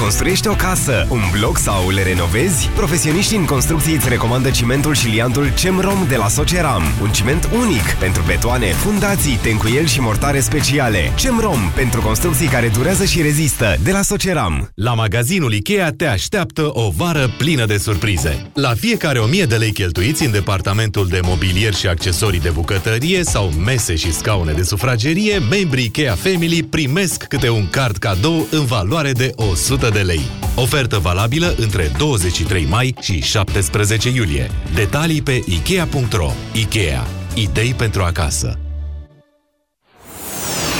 Construiești o casă, un bloc sau le renovezi? Profesioniștii în construcții îți recomandă cimentul și liantul CEMROM de la Soceram. Un ciment unic pentru betoane, fundații, tencuieli și mortare speciale. CEMROM pentru construcții care durează și rezistă de la Soceram. La magazinul Ikea te așteaptă o vară plină de surprize. La fiecare 1000 de lei cheltuiți în departamentul de mobilier și accesorii de bucătărie sau mese și scaune de sufragerie, membrii Ikea Family primesc câte un card cadou în valoare de 100 de lei. Ofertă valabilă între 23 mai și 17 iulie. Detalii pe Ikea.ro Ikea. Idei pentru acasă.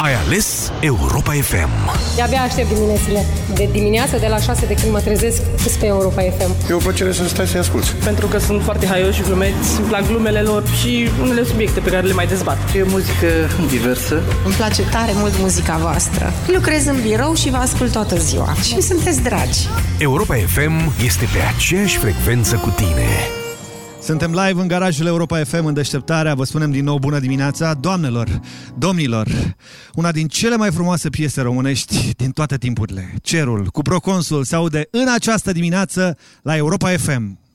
Ai ales Europa FM. De-abia aștept diminețile. De dimineață, de la 6 de când mă trezesc, sunt pe Europa FM. E o plăcere să stai să-i asculti. Pentru că sunt foarte haioși și glumeți, îmi plac glumele lor și unele subiecte pe care le mai dezbat. E muzică diversă. Îmi place tare mult muzica voastră. Lucrez în birou și vă ascult toată ziua. Și sunteți dragi. Europa FM este pe aceeași frecvență cu tine. Suntem live în garajul Europa FM în deșteptarea. Vă spunem din nou bună dimineața, doamnelor, domnilor. Una din cele mai frumoase piese românești din toate timpurile. Cerul cu Proconsul se aude în această dimineață la Europa FM.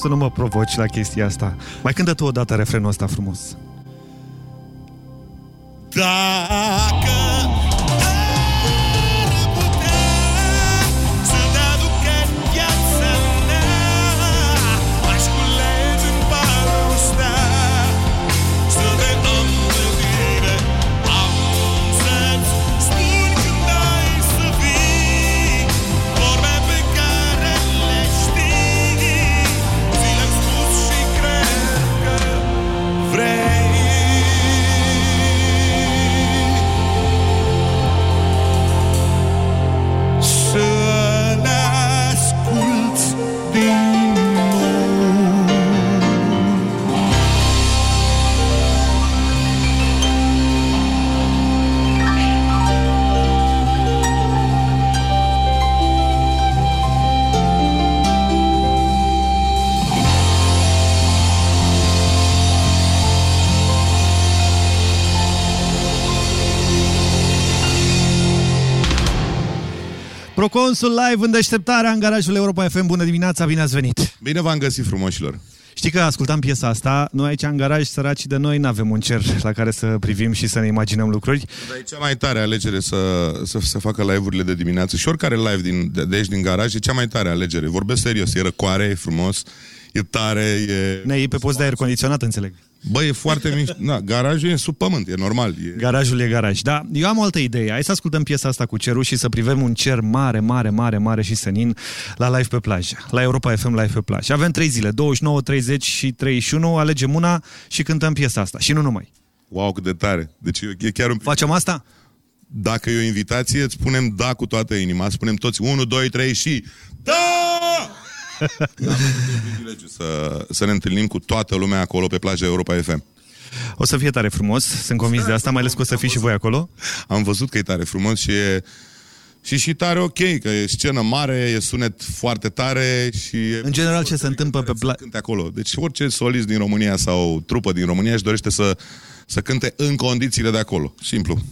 Să nu mă provoci la chestia asta. Mai cântă tu odată refrenul ăsta frumos. Proconsul live în deșteptarea în garajul Europa FM. Bună dimineața, bine ați venit! Bine v-am găsit, frumoșilor! Știi că ascultam piesa asta, noi aici în garaj, săraci de noi, n-avem un cer la care să privim și să ne imaginăm lucruri. Dar e cea mai tare alegere să, să se facă live-urile de dimineață și oricare live din, de, de aici din garaj e cea mai tare alegere. Vorbesc serios, e răcoare, e frumos, e tare, e... Ne iei pe post de aer condiționat, înțeleg. Bă, e foarte [laughs] mișto. Da, garajul e sub pământ, e normal. E... Garajul e garaj. Da, eu am o altă idee. Hai să ascultăm piesa asta cu cerul și să privim un cer mare, mare, mare, mare și senin la live pe plajă. La Europa FM live pe plajă. Avem trei zile, 29, 30 și 31. Alegem una și cântăm piesa asta. Și nu numai. Wow, cât de tare. Deci e chiar un... Facem asta? Dacă e o invitație, îți spunem da cu toată inima. Spunem toți 1, 2, 3 și... Da! Am un privilegiu să, să ne întâlnim cu toată lumea acolo pe plaja Europa FM. O să fie tare frumos, sunt convins de asta, mai ales că o să fii și voi acolo. Am văzut că e tare frumos și e, Și și tare ok, că e scenă mare, e sunet foarte tare și... E În general, ce se întâmplă pe plajă? Cânte acolo. Deci orice solist din România sau trupă din România își dorește să, să cânte în condițiile de acolo. Simplu.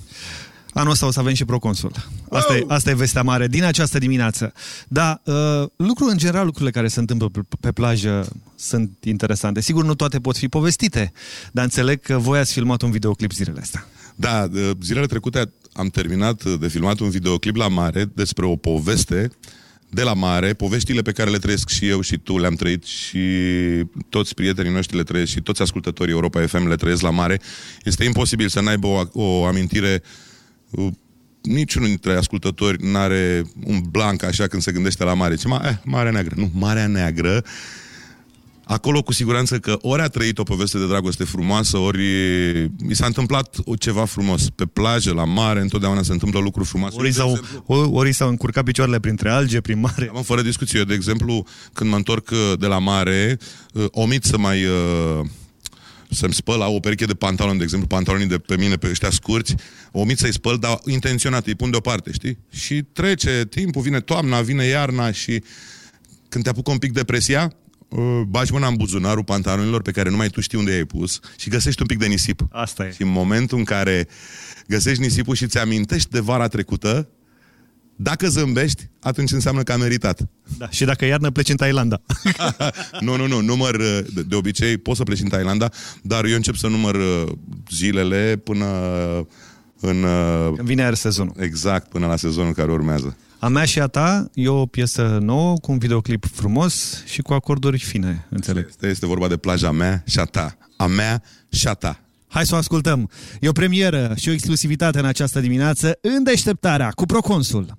Anul ăsta o să avem și proconsul. Asta, e, asta e vestea mare din această dimineață. Da, uh, lucru, în general, lucrurile care se întâmplă pe, pe plajă sunt interesante. Sigur, nu toate pot fi povestite, dar înțeleg că voi ați filmat un videoclip zilele astea. Da, uh, zilele trecute am terminat de filmat un videoclip la mare despre o poveste de la mare, poveștile pe care le trăiesc și eu și tu le-am trăit și toți prietenii noștri le trăiesc și toți ascultătorii Europa FM le trăiesc la mare. Este imposibil să n-aibă o, o amintire uh, niciunul dintre ascultători n-are un blanc așa când se gândește la mare. Ce, ma, eh, Marea Neagră. Nu, Marea Neagră Acolo cu siguranță că ori a trăit o poveste de dragoste frumoasă, ori mi s-a întâmplat o ceva frumos. Pe plajă, la mare, întotdeauna se întâmplă lucruri frumoase. Ori s-au, ori, ori s-au încurcat picioarele printre alge, prin mare. Am fără discuție. Eu, de exemplu, când mă întorc uh, de la mare, uh, omit să mai... Uh, să-mi spăl, au o pereche de pantaloni, de exemplu, pantalonii de pe mine, pe ăștia scurți, omit să-i spăl, dar intenționat, îi pun deoparte, știi? Și trece timpul, vine toamna, vine iarna și când te apucă un pic depresia, uh, bagi mâna în buzunarul pantalonilor pe care numai tu știi unde ai pus și găsești un pic de nisip. Asta e. Și în momentul în care găsești nisipul și ți amintești de vara trecută, dacă zâmbești, atunci înseamnă că a meritat. Da. Și dacă iarnă pleci în Thailanda. [laughs] nu, nu, nu. Număr, uh, de, de obicei, poți să pleci în Thailanda, dar eu încep să număr uh, zilele până în... uh, Când vine iar sezonul. Exact, până la sezonul care urmează. A mea și a ta e o piesă nouă, cu un videoclip frumos și cu acorduri fine, înțeleg. Este, este vorba de plaja mea și a ta. A mea și a ta. Hai să o ascultăm. E o premieră și o exclusivitate în această dimineață în deșteptarea cu Proconsul.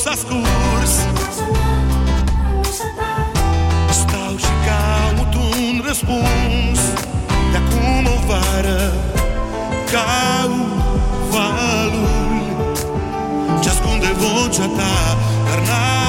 s-a scurs Stau și caut un răspuns. De acum o vară Caut valul. Ce ascunde vocea ta Dar n-au,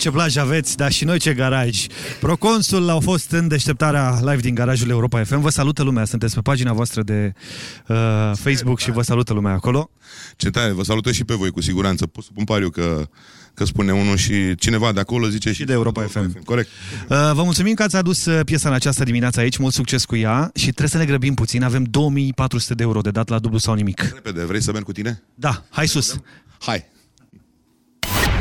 ce plajă aveți, dar și noi ce garaj. Proconsul au fost în deșteptarea live din garajul Europa FM. Vă salută lumea, sunteți pe pagina voastră de uh, Facebook și vă salută lumea acolo. Ce tare, vă salută și pe voi, cu siguranță. Pot să pun pariu că, că spune unul și cineva de acolo zice și, de Europa FM. FM. Corect. Uh, vă mulțumim că ați adus uh, piesa în această dimineață aici, mult succes cu ea și trebuie să ne grăbim puțin. Avem 2400 de euro de dat la dublu sau nimic. Repede, vrei să merg cu tine? Da, hai sus. Hai.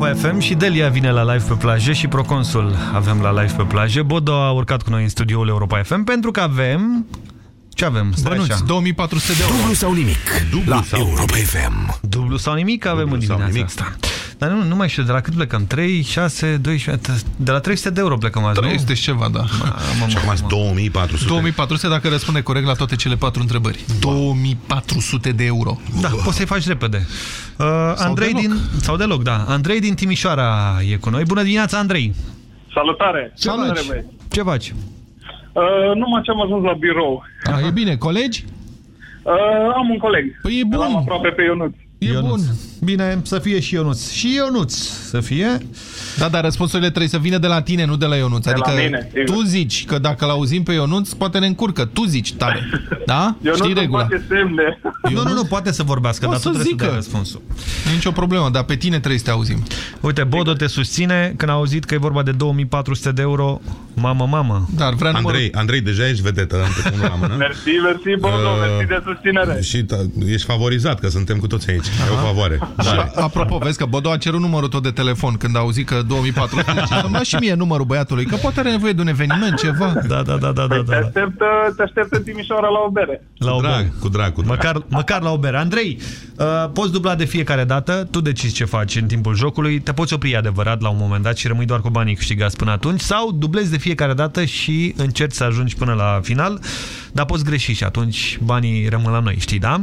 Europa FM și Delia vine la live pe plajă și Proconsul avem la live pe plajă Bodo a urcat cu noi în studioul Europa FM pentru că avem... Ce avem? Stai Bănuți, așa. 2400 de euro. Dublu sau nimic Dublu la sau Europa FM. Dublu sau nimic avem Dublu în sau dimineața nimic. asta. Dar nu, nu mai știu, de la cât plecăm? 3, 6, 12, de la 300 de euro plecăm azi, 300 și ceva, da. Și acum 2400. 2400 dacă răspunde corect la toate cele patru întrebări. 2400 de euro. Da, poți să-i faci repede. Uh, Andrei deloc. din... Sau deloc, da. Andrei din Timișoara e cu noi. Bună dimineața, Andrei! Salutare! Ce Salutare, faci? băieți. Ce faci? Uh, numai ce am ajuns la birou. A, e bine, colegi? Uh, am un coleg. Păi e bun. L-am aproape pe Ionuț. E Ionuț. bun. Bine, să fie și Ionuț. Și Ionuț să fie. Da, dar răspunsurile trebuie să vină de la tine, nu de la Ionuț. De la adică mine, sigur. tu zici că dacă l-auzim pe Ionuț, poate ne încurcă. Tu zici tare. [laughs] Da? Ionuț Știi îmi regula. face semne. Nu, nu, nu, poate să vorbească, O dar tu să trebuie să zică. dai răspunsul. Nici o problemă, dar pe tine trebuie să te auzim. Uite, Bodo te susține când a auzit că e vorba de 2400 de euro. Mamă, mamă. Dar vrea Andrei, Andrei, deja ești vedetă, am trecut unul la mână. [laughs] Mersi, mersi, Bono, Uh, mersi de susținere. Și ta- ești favorizat, că suntem cu toți aici. E o favoare. Și, apropo, vezi că Bodo a cerut numărul tău de telefon când a auzit că 2400. Zice, "Îmi dați și mie numărul băiatului, că poate are nevoie de un eveniment, ceva. Da, da, da, da, da. Te da. aștept, uh, te aștept în Timișoara la o bere. La o drag, bere. cu drag, cu drag. Măcar, măcar la o bere. Andrei, uh, poți dubla de fiecare dată, tu decizi ce faci în timpul jocului, te poți opri adevărat la un moment dat și rămâi doar cu banii câștigați până atunci, sau dublezi de fiecare dată și încerci să ajungi până la final, dar poți greși și atunci banii rămân la noi, știi, da?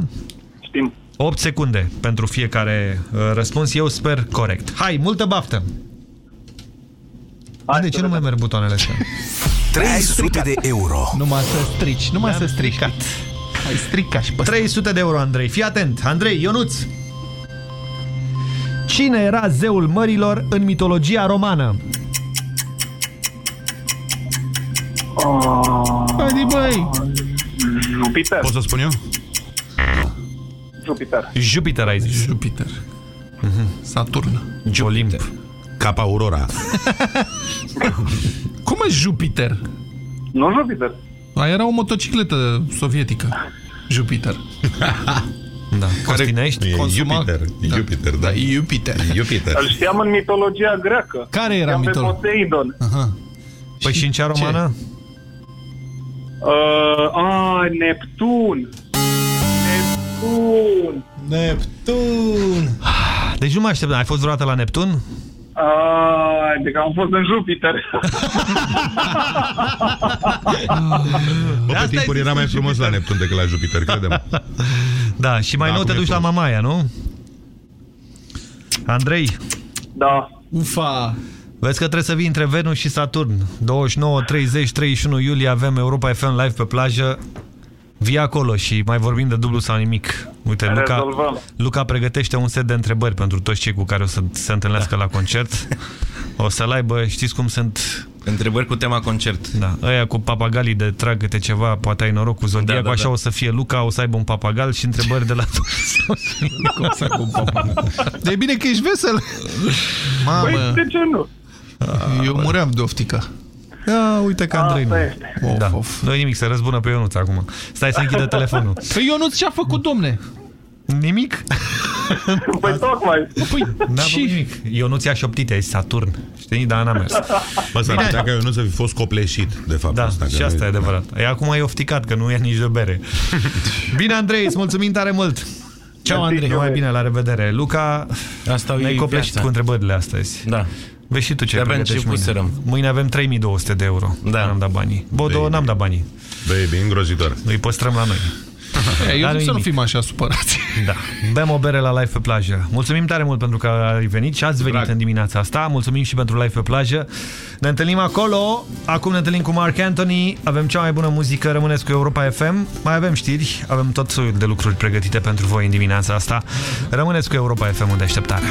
Știm. 8 secunde pentru fiecare uh, răspuns, eu sper corect. Hai, multă baftă! Hai de să ce nu mai vedem. merg butoanele astea? 300 de euro. Numai să strici, numai să strici. Ai stricat și pe 300 de euro, Andrei. Fii atent. Andrei, Ionuț. Cine era zeul mărilor în mitologia romană? Haide, băi! Jupiter. Pot să spun eu? Jupiter. Jupiter ai zis. Jupiter. Saturn. Olimp. Capa Aurora. [laughs] Cum e Jupiter? Nu Jupiter. A, era o motocicletă sovietică. Jupiter. [laughs] Da. Costinești? E Consuma- Jupiter. E Da. Jupiter, da. Da, e Jupiter. Jupiter. Îl știam în mitologia greacă. Care era Știam pe mitolo- Poseidon. Aha. Păi și în cea romană? Uh, a, Neptun. Neptun. Neptun. Deci nu mă așteptam. Ai fost vreodată la Neptun? A, adică am fost în Jupiter. [laughs] Bă, pe Asta timpuri ai era zis mai în frumos la Neptun decât la Jupiter, credem. [laughs] Da, și mai Da, nou te acum e duci la frumos. Mamaia, nu? Andrei, Da. Ufa. vezi că trebuie să vii între Venus și Saturn. 29, 30, 31 iulie avem Europa FM live pe plajă. Vii acolo și mai vorbim de dublu sau nimic. Uite, Luca, Rezolvăm. Luca pregătește un set de întrebări pentru toți cei cu care o să se întâlnească la concert. [laughs] O să-l aibă, știți cum sunt Întrebări cu tema concert. Da, ăia cu papagalii de trag câte ceva, poate ai noroc cu Zodiac, Da, da, așa da. o să fie Luca, o să aibă un papagal și întrebări de la Cum să cu papagal? De e bine că ești vesel. Mamă, Păi, de ce nu? eu muream de oftică. Ia, uite că Andrei Asta nu. este. Of, Da. of. nu nimic, să răzbună pe Ionuț acum. Stai să închidă [laughs] telefonul. Păi Ionuț ce-a făcut, domne? Nimic? [laughs] Păi tocmai. Păi, N-a făcut nimic. Ionuț i-a șoptit, e Saturn. Știi, dar n-a mers. Bă, s-ar putea că eu nu să fi fost copleșit, de fapt. Da, asta, și că asta nu- e adevărat. E acum e ofticat, că nu ia nici de bere. [laughs] Bine, Andrei, îți mulțumim tare mult. Ceau, Andrei. Numai bine, la revedere. Luca, Asta ne-ai e copleșit viața. cu întrebările astăzi. Da. Vezi și tu ce De-abia pregătești mâine. începuserăm. Mâine avem 3200 de euro. Da. N-am dat banii. Bodo, Baby. n-am dat banii. Baby, îngrozitor. Îi păstrăm la noi. [laughs] Eu Dar nu să nu nimic. fim așa supărați. Da. Bem o bere la live pe plajă. Mulțumim tare mult pentru că ai venit și ați venit Drag. în dimineața asta. Mulțumim și pentru live pe plajă. Ne întâlnim acolo. Acum ne întâlnim cu Mark Anthony. Avem cea mai bună muzică. Rămâneți cu Europa FM. Mai avem știri. Avem tot soiul de lucruri pregătite pentru voi în dimineața asta. Rămâneți cu Europa FM în deșteptarea.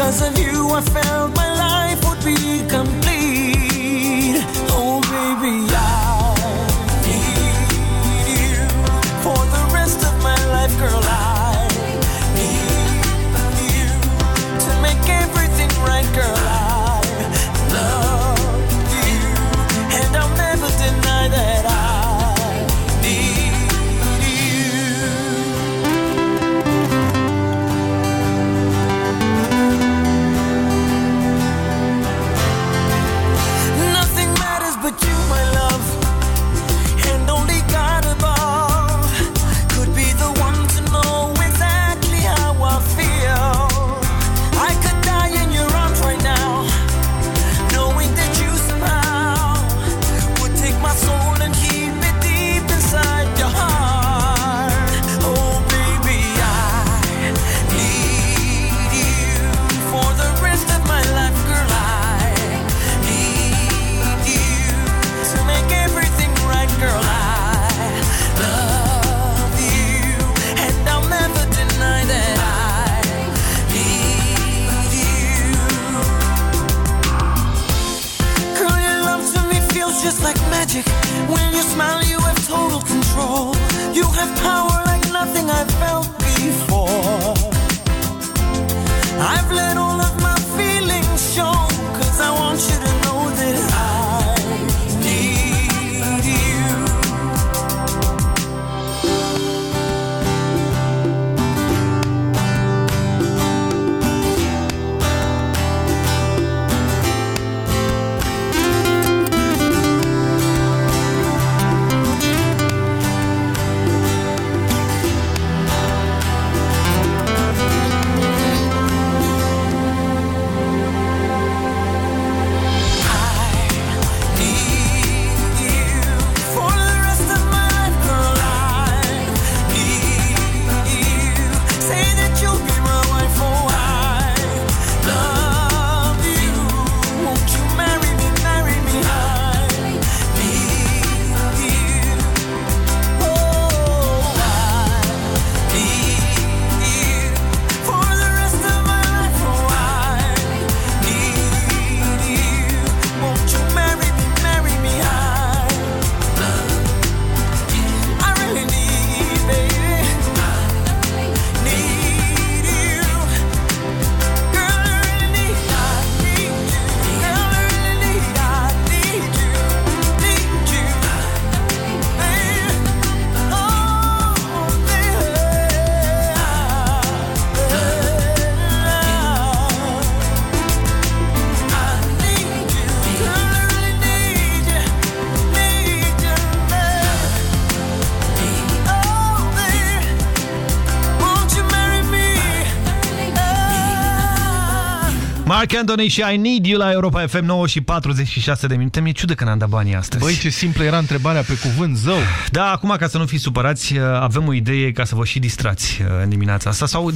Because of you, I felt my life Mark Anthony și I Need You la Europa FM 9 și 46 de minute. Mi-e ciudă că n-am dat banii astăzi. Băi, ce simplă era întrebarea pe cuvânt, zău. Da, acum ca să nu fiți supărați, avem o idee ca să vă și distrați uh, în dimineața asta sau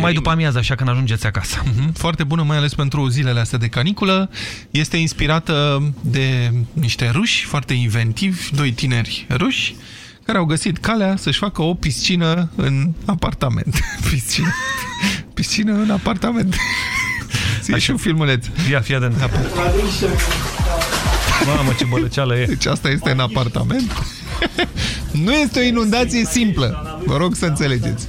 mai după amiază, așa când ajungeți acasă. Mhm, Foarte bună, mai ales pentru zilele astea de caniculă. Este inspirată de niște ruși foarte inventivi, doi tineri ruși, care au găsit calea să-și facă o piscină în apartament. [laughs] piscină. piscină în apartament. Ție și un filmuleț. Ia, fii atent. Mamă, ce bălăceală e. Deci asta este în apartament. [laughs] nu este o inundație simplă. Vă rog să înțelegeți.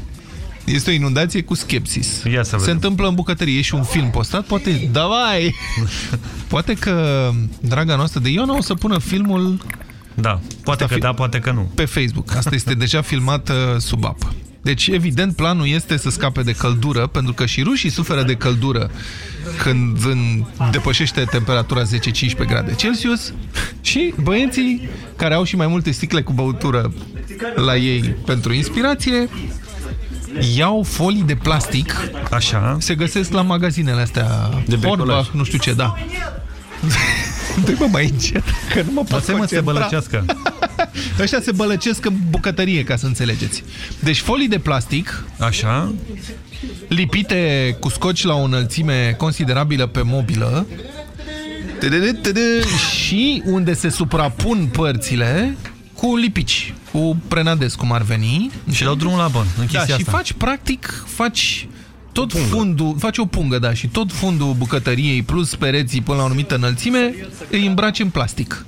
Este o inundație cu skepsis. Ia să vedem. Se întâmplă în bucătărie. E și un film postat. Poate, da, vai! [laughs] poate că draga noastră de Iona o să pună filmul Da, poate că da, poate că nu. pe Facebook. Asta este deja filmat uh, sub apă. Deci, evident, planul este să scape de căldură, pentru că și rușii suferă de căldură când în, depășește temperatura 10-15 grade Celsius și băieții care au și mai multe sticle cu băutură la ei pentru inspirație iau folii de plastic Așa. se găsesc la magazinele astea De bricolaj. Hornbach, nu știu ce, da Întrebă mai încet, că nu mă pot Lasă-mă să se concentra. bălăcească. [laughs] Ăștia se bălăcesc în bucătărie, ca să înțelegeți. Deci folii de plastic, Așa. lipite cu scoci la o înălțime considerabilă pe mobilă, tădădă, tădă, și unde se suprapun părțile cu lipici, cu prenades, cum ar veni. Și dau drumul la bun. în Da, chestia și asta. faci, practic, faci tot fundul, faci o pungă, da, și tot fundul bucătăriei plus pereții până la o anumită înălțime îi îmbraci în plastic.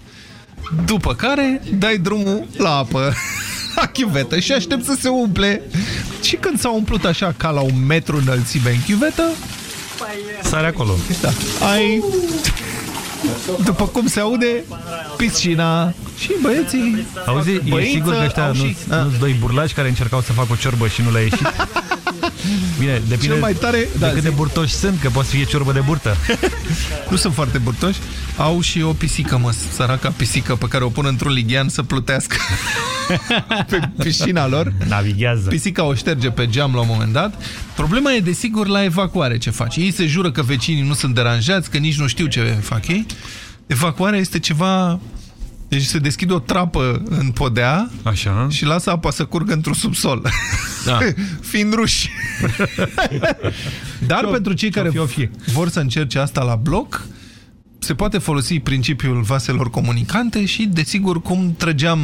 După care dai drumul la apă, [laughs] la chiuvetă și aștept să se umple. Și când s-a umplut așa ca la un metru înălțime în chiuvetă, Sare acolo. da, ai... După cum se aude, piscina și băieții... Auzi, e Băiță, sigur că ăștia au nu și- sunt doi burlaci care încercau să facă o ciorbă și nu le-a ieșit? [laughs] Bine, depinde Cel mai tare- de da, cât de zi. burtoși sunt, că poate să fie ciorbă de burtă. [laughs] Nu sunt foarte burtoși. Au și o pisică, mă, săraca pisică pe care o pun într-un lighean să plutească [laughs] pe piscina lor. Navighează. Pisica o șterge pe geam la un moment dat. Problema e, desigur, la evacuare ce faci. Ei se jură că vecinii nu sunt deranjați, că nici nu știu ce fac ei. Evacuarea este ceva... Deci se deschide o trapă în podea Așa. și lasă apa să curgă într-un subsol. Da. [laughs] Fiind ruși. [laughs] Dar pentru cei care vor să încerce asta la bloc, se poate folosi principiul vaselor comunicante și, desigur, cum trăgeam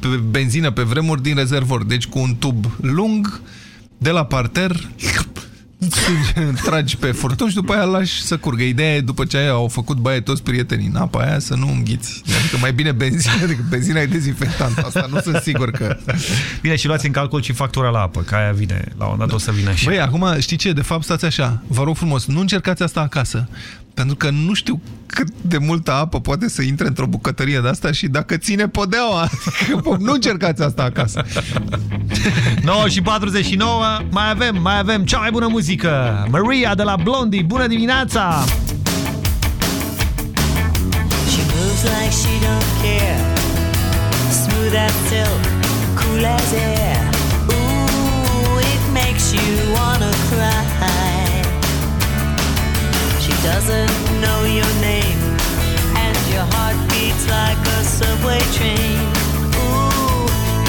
pe benzină pe vremuri din rezervor. Deci cu un tub lung, de la parter, [laughs] tragi pe furtun și după aia lași să curgă. Ideea e, după ce aia au făcut baie toți prietenii în apa aia, să nu înghiți. Adică mai bine benzină, [laughs] adică benzina e dezinfectant. Asta nu sunt sigur că... [laughs] Bine, și luați în calcul și factura la apă, că aia vine, la un dat da. o să vină și. Băi, acum, știi ce? De fapt, stați așa. Vă rog frumos, nu încercați asta acasă. Pentru că nu știu cât de multă apă poate să intre într-o bucătărie de asta și dacă ține podeaua. nu încercați asta acasă. 9 și 49, mai avem, mai avem cea mai bună muzică. Maria de la Blondie, bună dimineața! She moves like she don't care Smooth as silk, cool as air Ooh, it makes you wanna cry She doesn't know your name And your heart beats like a subway train Ooh,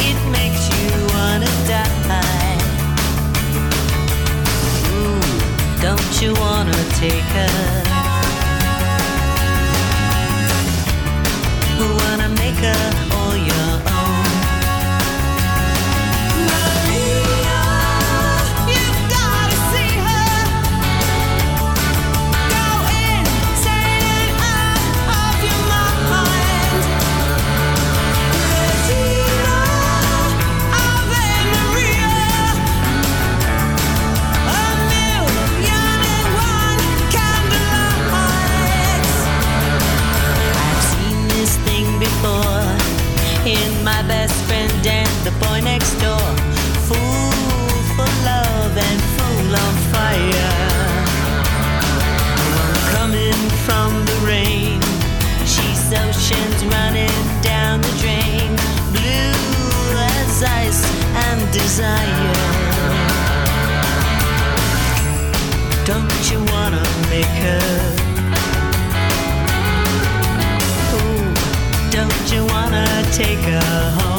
it makes you wanna die Ooh, don't you wanna take her wanna make her all your own. Next door. Fool for love and fool on fire. Coming from the rain. She's oceans running down the drain. Blue as ice and desire. Don't you wanna make her? Ooh, don't you wanna take her home?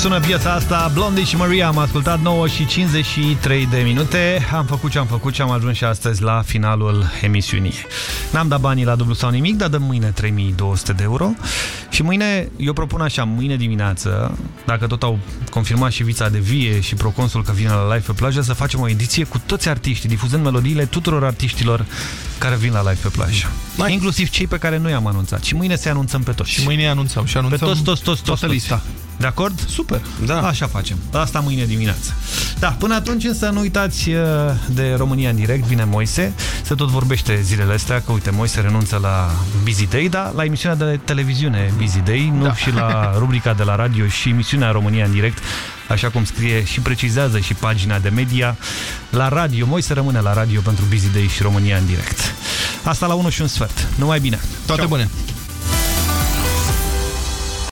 sună piesa asta, Blondie și Maria, am ascultat 9 și 53 de minute, am făcut ce am făcut și am ajuns și astăzi la finalul emisiunii. N-am dat banii la dublu sau nimic, dar dăm mâine 3200 de euro și mâine, eu propun așa, mâine dimineață, dacă tot au confirmat și Vița de Vie și Proconsul că vine la live pe plajă, să facem o ediție cu toți artiștii, difuzând melodiile tuturor artiștilor care vin la live pe plajă. Nice. Inclusiv cei pe care noi am anunțat. Și mâine se anunțăm pe toți. Și mâine anunțăm și anunțăm pe toți, toți, toți, toți, toată lista. De acord? Super. Da. Așa facem. Asta mâine dimineață. Da, până atunci însă nu uitați uh, de România în direct, vine Moise, se tot vorbește zilele astea, că uite, Moise renunță la Busy Day, dar la emisiunea de televiziune Busy Day, nu Da. și la [laughs] rubrica de la radio și emisiunea România în direct, așa cum scrie și precizează și pagina de media. La radio, moi să rămâne la radio pentru Busy Day și România în direct. Asta la 1 și un sfert. Numai bine! Toate Ciao. bune!